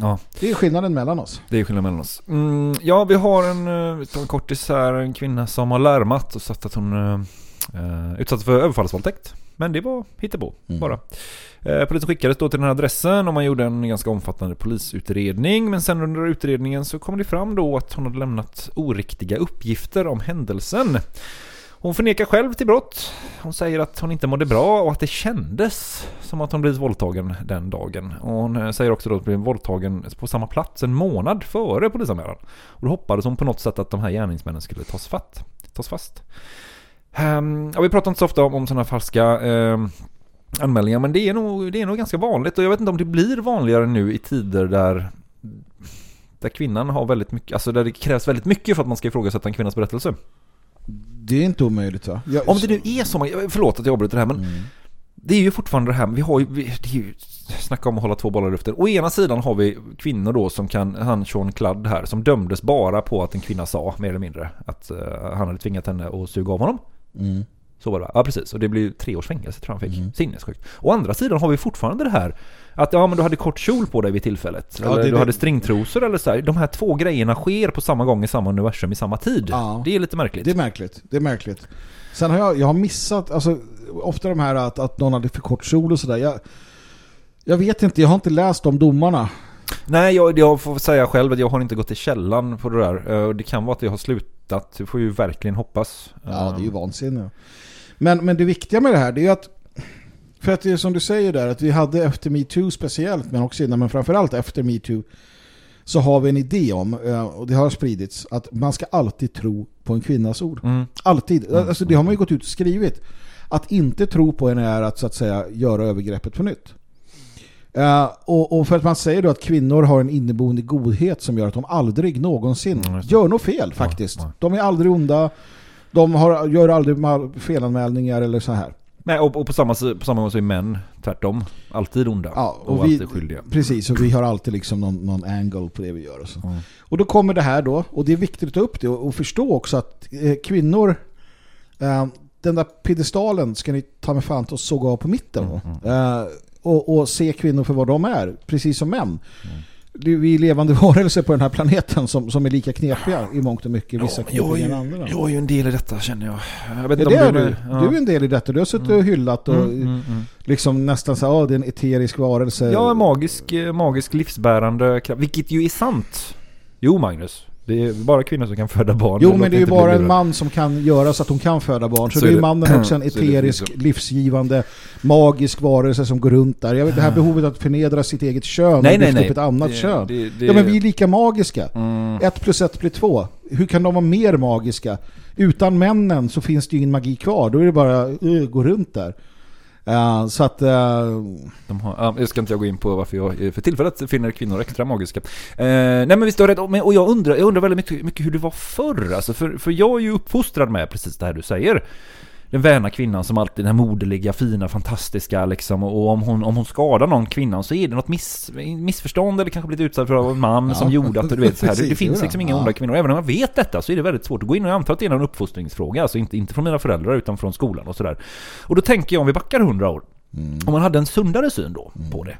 Ja, Det är skillnaden mellan oss. det är skillnad mellan oss. Mm, ja, vi har en, eh, en kortis här, en kvinna som har larmat och sagt att hon uh, utsatt för överfallsvåldtäkt. Men det var hittepå, Mm. bara. Eh, polisen skickades då till den här adressen och man gjorde en ganska omfattande polisutredning. Men sen under utredningen så kom det fram då att hon hade lämnat oriktiga uppgifter om händelsen. Hon förnekar själv till brott. Hon säger att hon inte mådde bra och att det kändes som att hon blivit våldtagen den dagen. Och hon eh, säger också då att hon blev våldtagen på samma plats en månad före polisanmälan. Och då hoppades hon på något sätt att de här gärningsmännen skulle tas, fatt, tas fast. Um, ja, vi pratar inte så ofta om, om sådana falska ehm, anmälningar men det är, nog, det är nog ganska vanligt och jag vet inte om det blir vanligare nu i tider där där kvinnan har väldigt mycket, alltså där det krävs väldigt mycket för att man ska ifrågasätta en kvinnas berättelse. Det är inte omöjligt va? Jag, Om det nu är så, förlåt att jag avbryter det här men Mm. det är ju fortfarande det här, vi har ju, vi, det är ju snacka om att hålla två bollar i luften. Å ena sidan har vi kvinnor då som kan, han Sean Cludd här, som dömdes bara på att en kvinna sa, mer eller mindre, att uh, han hade tvingat henne att suga av honom. Mm. Så var det va? Ja precis, och det blir tre års fängelse tror jag han fick. Mm. Sinnessjukt. Å andra sidan har vi fortfarande det här att ja men du hade kort kjol på dig vid tillfället. Ja, eller du det... hade stringtrosor eller så här. De här två grejerna sker på samma gång i samma universum i samma tid. Ja. Det är lite märkligt. Det är märkligt, det är märkligt. Sen har jag, jag har missat, alltså ofta de här att, att någon hade för kort kjol och sådär. Jag, jag vet inte, jag har inte läst de domarna. Nej, jag, jag får säga själv att jag har inte gått i källan på det där. Eh, det kan vara att jag har slutat. Det får ju verkligen hoppas. Ja, det är ju vansinne. Men, men det viktiga med det här det är ju att för att det är som du säger där att vi hade efter MeToo speciellt men också innan men framförallt efter MeToo så har vi en idé om, eh, och det har spridits, att man ska alltid tro på en kvinnas ord. Mm. Alltid. Mm. Alltså det har man ju gått ut och skrivit. Att inte tro på henne är att så att säga göra övergreppet på nytt. Uh, och, och, för att man säger då att kvinnor har en inneboende godhet som gör att de aldrig någonsin mm, gör något fel faktiskt. De är aldrig onda, de har, gör aldrig felanmälningar eller så här. Nej, och, och på samma på samma gång så är män tvärtom alltid onda ja, och, och vi, alltid skyldiga. Precis, och vi har alltid liksom någon, någon angle på det vi gör. Och, så. Mm. och då kommer det här då, och det är viktigt att ta upp det och, och förstå också att eh, kvinnor eh, den där pedestalen ska ni ta med fan och såga av på mitten. Mm, mm. Eh, och, och, se kvinnor för vad de är, precis som män. Mm vi är levande varelser på den här planeten som, som är lika knepiga i mångt och mycket. Vissa ja, knepigare än andra. Jag är ju en del i detta känner jag. jag vet ja, det är du. Ja. Du är en del i detta. Du har suttit mm. och hyllat och mm, mm, mm. liksom nästan så ja, det är en eterisk varelse. Ja, magisk, eh, magisk livsbärande kraft. Vilket ju är sant. Jo, Magnus. Det är bara kvinnor som kan föda barn. Jo, men det är ju bara en man som kan göra så att hon kan föda barn. Så, så det är ju mannen också en eterisk, livsgivande, magisk varelse som går runt där. Jag vet, det här behovet att förnedra sitt eget kön nej, och nej, nej. upp ett annat det, kön. Det, det, ja, men vi är lika magiska. Mm. Ett plus ett blir två. Hur kan de vara mer magiska? Utan männen så finns det ju ingen magi kvar. Då är det bara att uh, gå runt där. Uh, så att... Uh... Har, uh, jag ska inte gå in på varför jag eh, för tillfället finner kvinnor extra magiska. Nej men visst, du har rätt. Och jag undrar, jag undrar väldigt mycket, mycket hur det var förr. Alltså, för, för jag är ju uppfostrad med precis det här du säger den väna kvinnan som alltid den här moderliga, fina, fantastiska liksom. Och om hon, om hon skadar någon kvinnan så är det något miss, missförstånd eller kanske blivit utsatt för en man ja. som gjorde att du vet så här. Det, det finns liksom inga ja. onda kvinnor. Även om jag vet detta så är det väldigt svårt att gå in och jag antar att det är en uppfostringsfråga. Alltså inte, inte från mina föräldrar utan från skolan och sådär. Och då tänker jag om vi backar hundra år. Mm. Om man hade en sundare syn då mm. på det.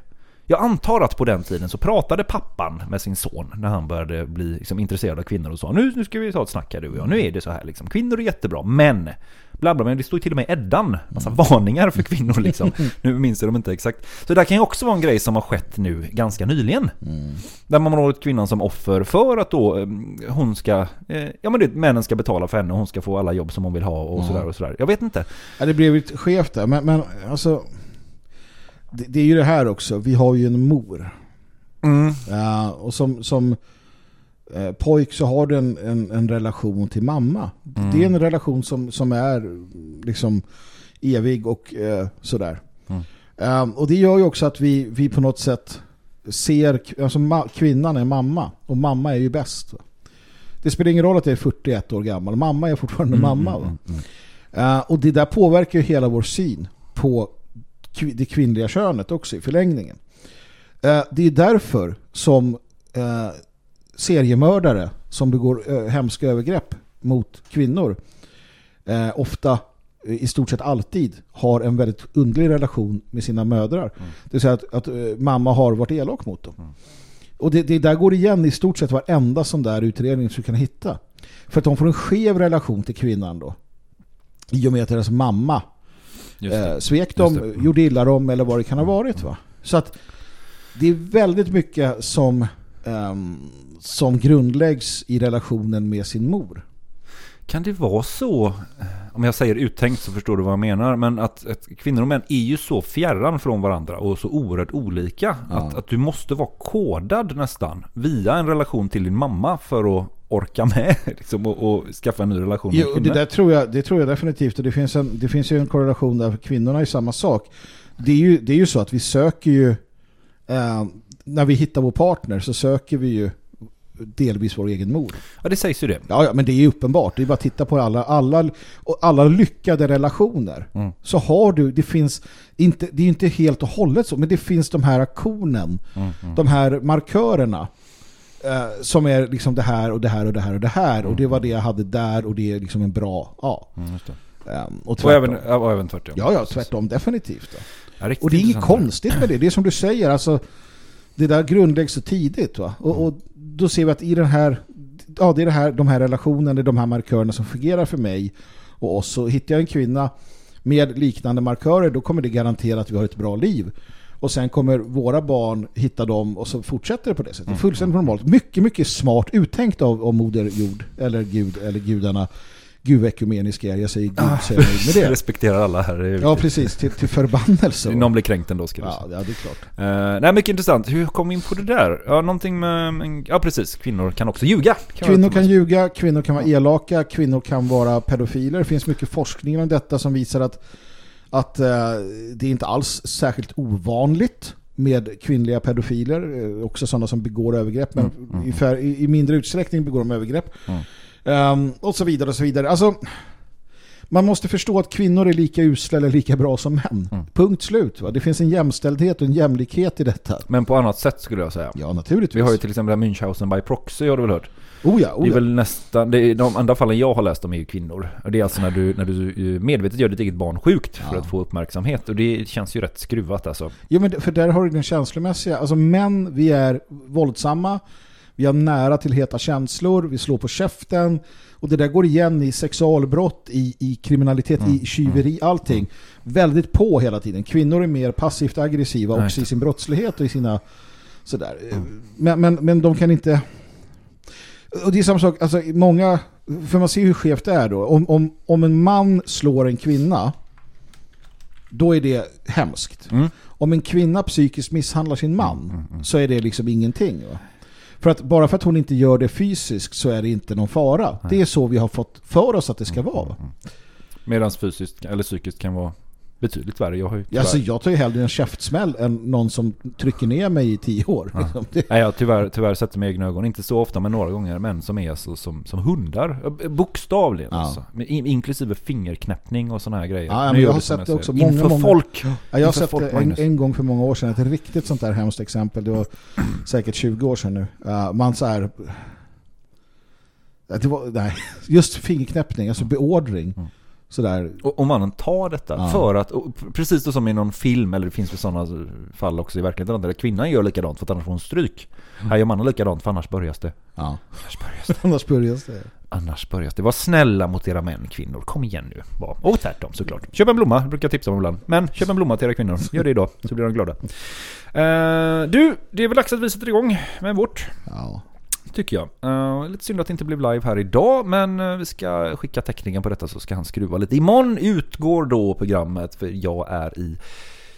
Jag antar att på den tiden så pratade pappan med sin son när han började bli liksom, intresserad av kvinnor och sa nu, nu ska vi ta ett snack här du och jag. Nu är det så här liksom. Kvinnor är jättebra, men bla bla, men det står ju till och med Eddan. Massa mm. varningar för kvinnor liksom. nu minns jag dem inte exakt. Så det där kan ju också vara en grej som har skett nu ganska nyligen. Mm. Där man har hållit kvinnan som offer för att då eh, hon ska, eh, ja men det, männen ska betala för henne och hon ska få alla jobb som hon vill ha och mm. sådär och sådär. Jag vet inte. Ja, det blev lite skevt där, men, men alltså det, det, är ju det här också. Vi har ju en mor. Mm. Uh, och som, som uh, pojk så har du en, en, en relation till mamma. Mm. Det är en relation som, som är liksom evig och uh, sådär. Mm. och det gör ju också att vi, vi på något sätt ser, alltså kvinnan är mamma och mamma är ju bäst. Det spelar ingen roll att jag är 41 år gammal. Mamma är fortfarande mm, mamma. Mm, mm, och det där påverkar ju hela vår syn på det kvinnliga könet också i förlängningen. Eh, det är därför som eh, seriemördare som begår eh, hemska övergrepp mot kvinnor ofta i stort sett alltid har en väldigt underlig relation med sina mödrar. Mm. Det vill säga att, att mamma har varit elak mot dem. Mm. Och det, det, där går igen i stort sett varenda sån där utredning som du kan hitta. För att de får en skev relation till kvinnan då. I och med att deras mamma eh, svek dem, gjorde illa dem eller vad det kan ha varit va. Så att det är väldigt mycket som um, som grundläggs i relationen med sin mor. Kan det vara så, om jag säger uttänkt så förstår du vad jag menar, men att, att kvinnor och män är ju så fjärran från varandra och så oerhört olika ja. att, att du måste vara kodad nästan via en relation till din mamma för att orka med liksom, och, och, skaffa en ny relation jo, det, där tror jag, det tror jag definitivt och det finns, en, det finns ju en korrelation där kvinnorna är samma sak. Det är ju, det är ju så att vi söker ju eh, när vi hittar vår partner så söker vi ju delvis vår egen mor. Ja, det sägs ju det. Ja, ja men det är uppenbart. Det är bara att titta på alla, alla, alla lyckade relationer. Mm. Så har du, det finns inte, det är inte helt och hållet så, men det finns de här aktionen, Mm, mm. de här markörerna eh, som är liksom det här och det här och det här och det här och det var det jag hade där och det är liksom en bra, ja. Um, och Och även, och även tvärtom. ja, ja, tvärtom, definitivt. Ja, Och det är inget konstigt med det. Det är som du säger, alltså det där grundläggs så tidigt va? Och, och då ser vi att i den här ja, det är det här, de här relationerna, det är de här markörerna som fungerar för mig och oss. Så hittar jag en kvinna med liknande markörer, då kommer det garantera att vi har ett bra liv. Och sen kommer våra barn hitta dem och så fortsätter det på det sättet. Fullständigt normalt. Mycket, mycket smart uttänkt av, av Moder Jord, eller Gud, eller gudarna. Gud ekumenisk är, jag säger Gud, Ah, så jag med det. respekterar alla här. Ja, precis. Till, till förbannelse. Någon blir kränkt ändå ska du Ja, säga. ja, det är klart. Uh, nej, mycket intressant. Hur kom vi in på det där? Ja, någonting med... Ja, precis. Kvinnor kan också ljuga. Kvinnor vara- kan ljuga, kvinnor kan vara elaka, kvinnor kan vara pedofiler. Det finns mycket forskning om detta som visar att, att eh, det är inte alls särskilt ovanligt med kvinnliga pedofiler. Eh, också sådana som begår övergrepp, men Mm, mm, i, i mindre utsträckning begår de övergrepp. Mm. Ehm, och så vidare och så vidare. Alltså, man måste förstå att kvinnor är lika usla eller lika bra som män. Mm. Punkt slut. Va? Det finns en jämställdhet och en jämlikhet i detta. Men på annat sätt skulle jag säga. Ja, naturligtvis. Vi har ju till exempel Münchhausen by proxy har du väl hört? oh ja, oh Det är ja. väl nästan, är, de andra fallen jag har läst om är ju kvinnor. Och det är alltså när du, när du eh, medvetet gör ditt eget barn sjukt för Ja. att få uppmärksamhet. Och det känns ju rätt skruvat alltså. Jo, men för där har du den känslomässiga. Alltså män, vi är våldsamma. Vi har nära till heta känslor. Vi slår på käften. Och det där går igen i sexualbrott, i, i kriminalitet, Mm, i tjuveri, allting. Väldigt på hela tiden. Kvinnor är mer passivt aggressiva Ja, också i sin brottslighet och i sina sådär. Mm. Men, men, men de kan inte... Och det är samma sak, alltså många... För man ser hur skevt det är då. Om, om, om en man slår en kvinna, då är det hemskt Mm. om en kvinna psykiskt misshandlar sin man Mm, mm. så är det liksom ingenting. Va? För att bara för att hon inte gör det fysiskt så är det inte någon fara. Det är så vi har fått för oss att det ska vara. Va? Medan fysiskt eller psykiskt kan vara betydligt värre. Jag har ju tyvärr, Alltså, jag tar ju hellre en käftsmäll än någon som trycker ner mig i tio år. Liksom. Det, Nej, jag tyvärr, tyvärr sett det med egna ögon. Inte så ofta men några gånger. Men som är alltså som, som hundar. Bokstavligen Ja. alltså. In- Inklusive fingerknäppning och sådana här grejer. Ja, men jag har sett det också. Många, Inför många- folk. ja, jag har Inför sett folk, det en, en gång för många år sedan. Ett riktigt sånt där hemskt exempel. Det var säkert 20 år sedan nu. Uh, man så här... Det var, nej, just fingerknäppning, alltså beordring. Mm. Sådär. Och, och mannen tar detta Ja. för att, precis som i någon film, eller det finns väl sådana fall också i verkligheten, där kvinnan gör likadant för att annars får hon stryk. Här gör mannen likadant för annars börjas det. Ja. Annars börjas det. Annars börjar det. Annars börjas det. Var snälla mot era män, kvinnor. Kom igen nu. Bara. Och tvärtom såklart. Köp en blomma, jag brukar tipsa om ibland. Men köp en blomma till era kvinnor. Gör det idag, så blir de glada. Eh, du, det är väl dags att vi sätter igång med vårt Ja tycker jag. Uh, lite synd att det inte blev live här idag, men eh, vi ska skicka teckningen på detta så ska han skruva lite. Imorgon utgår då programmet, för jag är i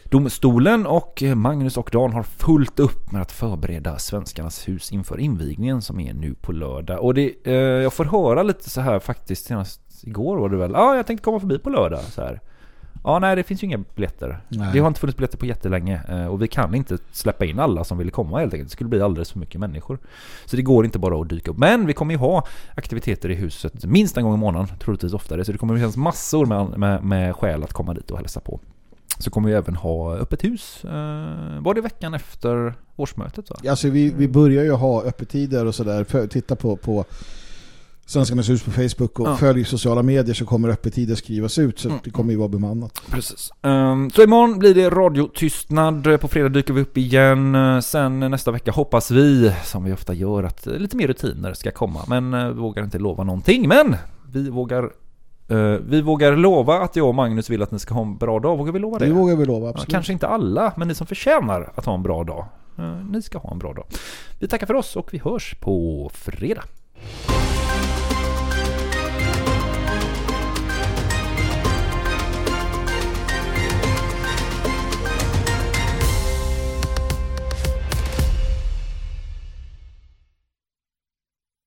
domstolen och Magnus och Dan har fullt upp med att förbereda Svenskarnas hus inför invigningen som är nu på lördag. Och det, uh, jag får höra lite så här faktiskt senast igår var det väl. Ja, ah, jag tänkte komma förbi på lördag så här. Ja, nej det finns ju inga biljetter. Nej. Det har inte funnits biljetter på jättelänge eh, och vi kan inte släppa in alla som vill komma helt enkelt. Det skulle bli alldeles för mycket människor. Så det går inte bara att dyka upp. Men vi kommer ju ha aktiviteter i huset minst en gång i månaden, troligtvis oftare. Så det kommer finnas massor med, med, med skäl att komma dit och hälsa på. Så kommer vi även ha öppet hus. Eh, var det veckan efter årsmötet va? Alltså vi, vi börjar ju ha öppettider och sådär. Titta på, på Svenskarnas hus på Facebook och Ja. följ sociala medier så kommer öppettider skrivas ut så Mm. det kommer ju vara bemannat. Precis. Um, så imorgon blir det radiotystnad. På fredag dyker vi upp igen. Sen nästa vecka hoppas vi, som vi ofta gör, att lite mer rutiner ska komma. Men eh, vi vågar inte lova någonting. Men vi vågar, eh, vi vågar lova att jag och Magnus vill att ni ska ha en bra dag. Vågar vi lova det? Det vågar vi lova, Ja, absolut. kanske inte alla, men ni som förtjänar att ha en bra dag. Eh, Ni ska ha en bra dag. Vi tackar för oss och vi hörs på fredag.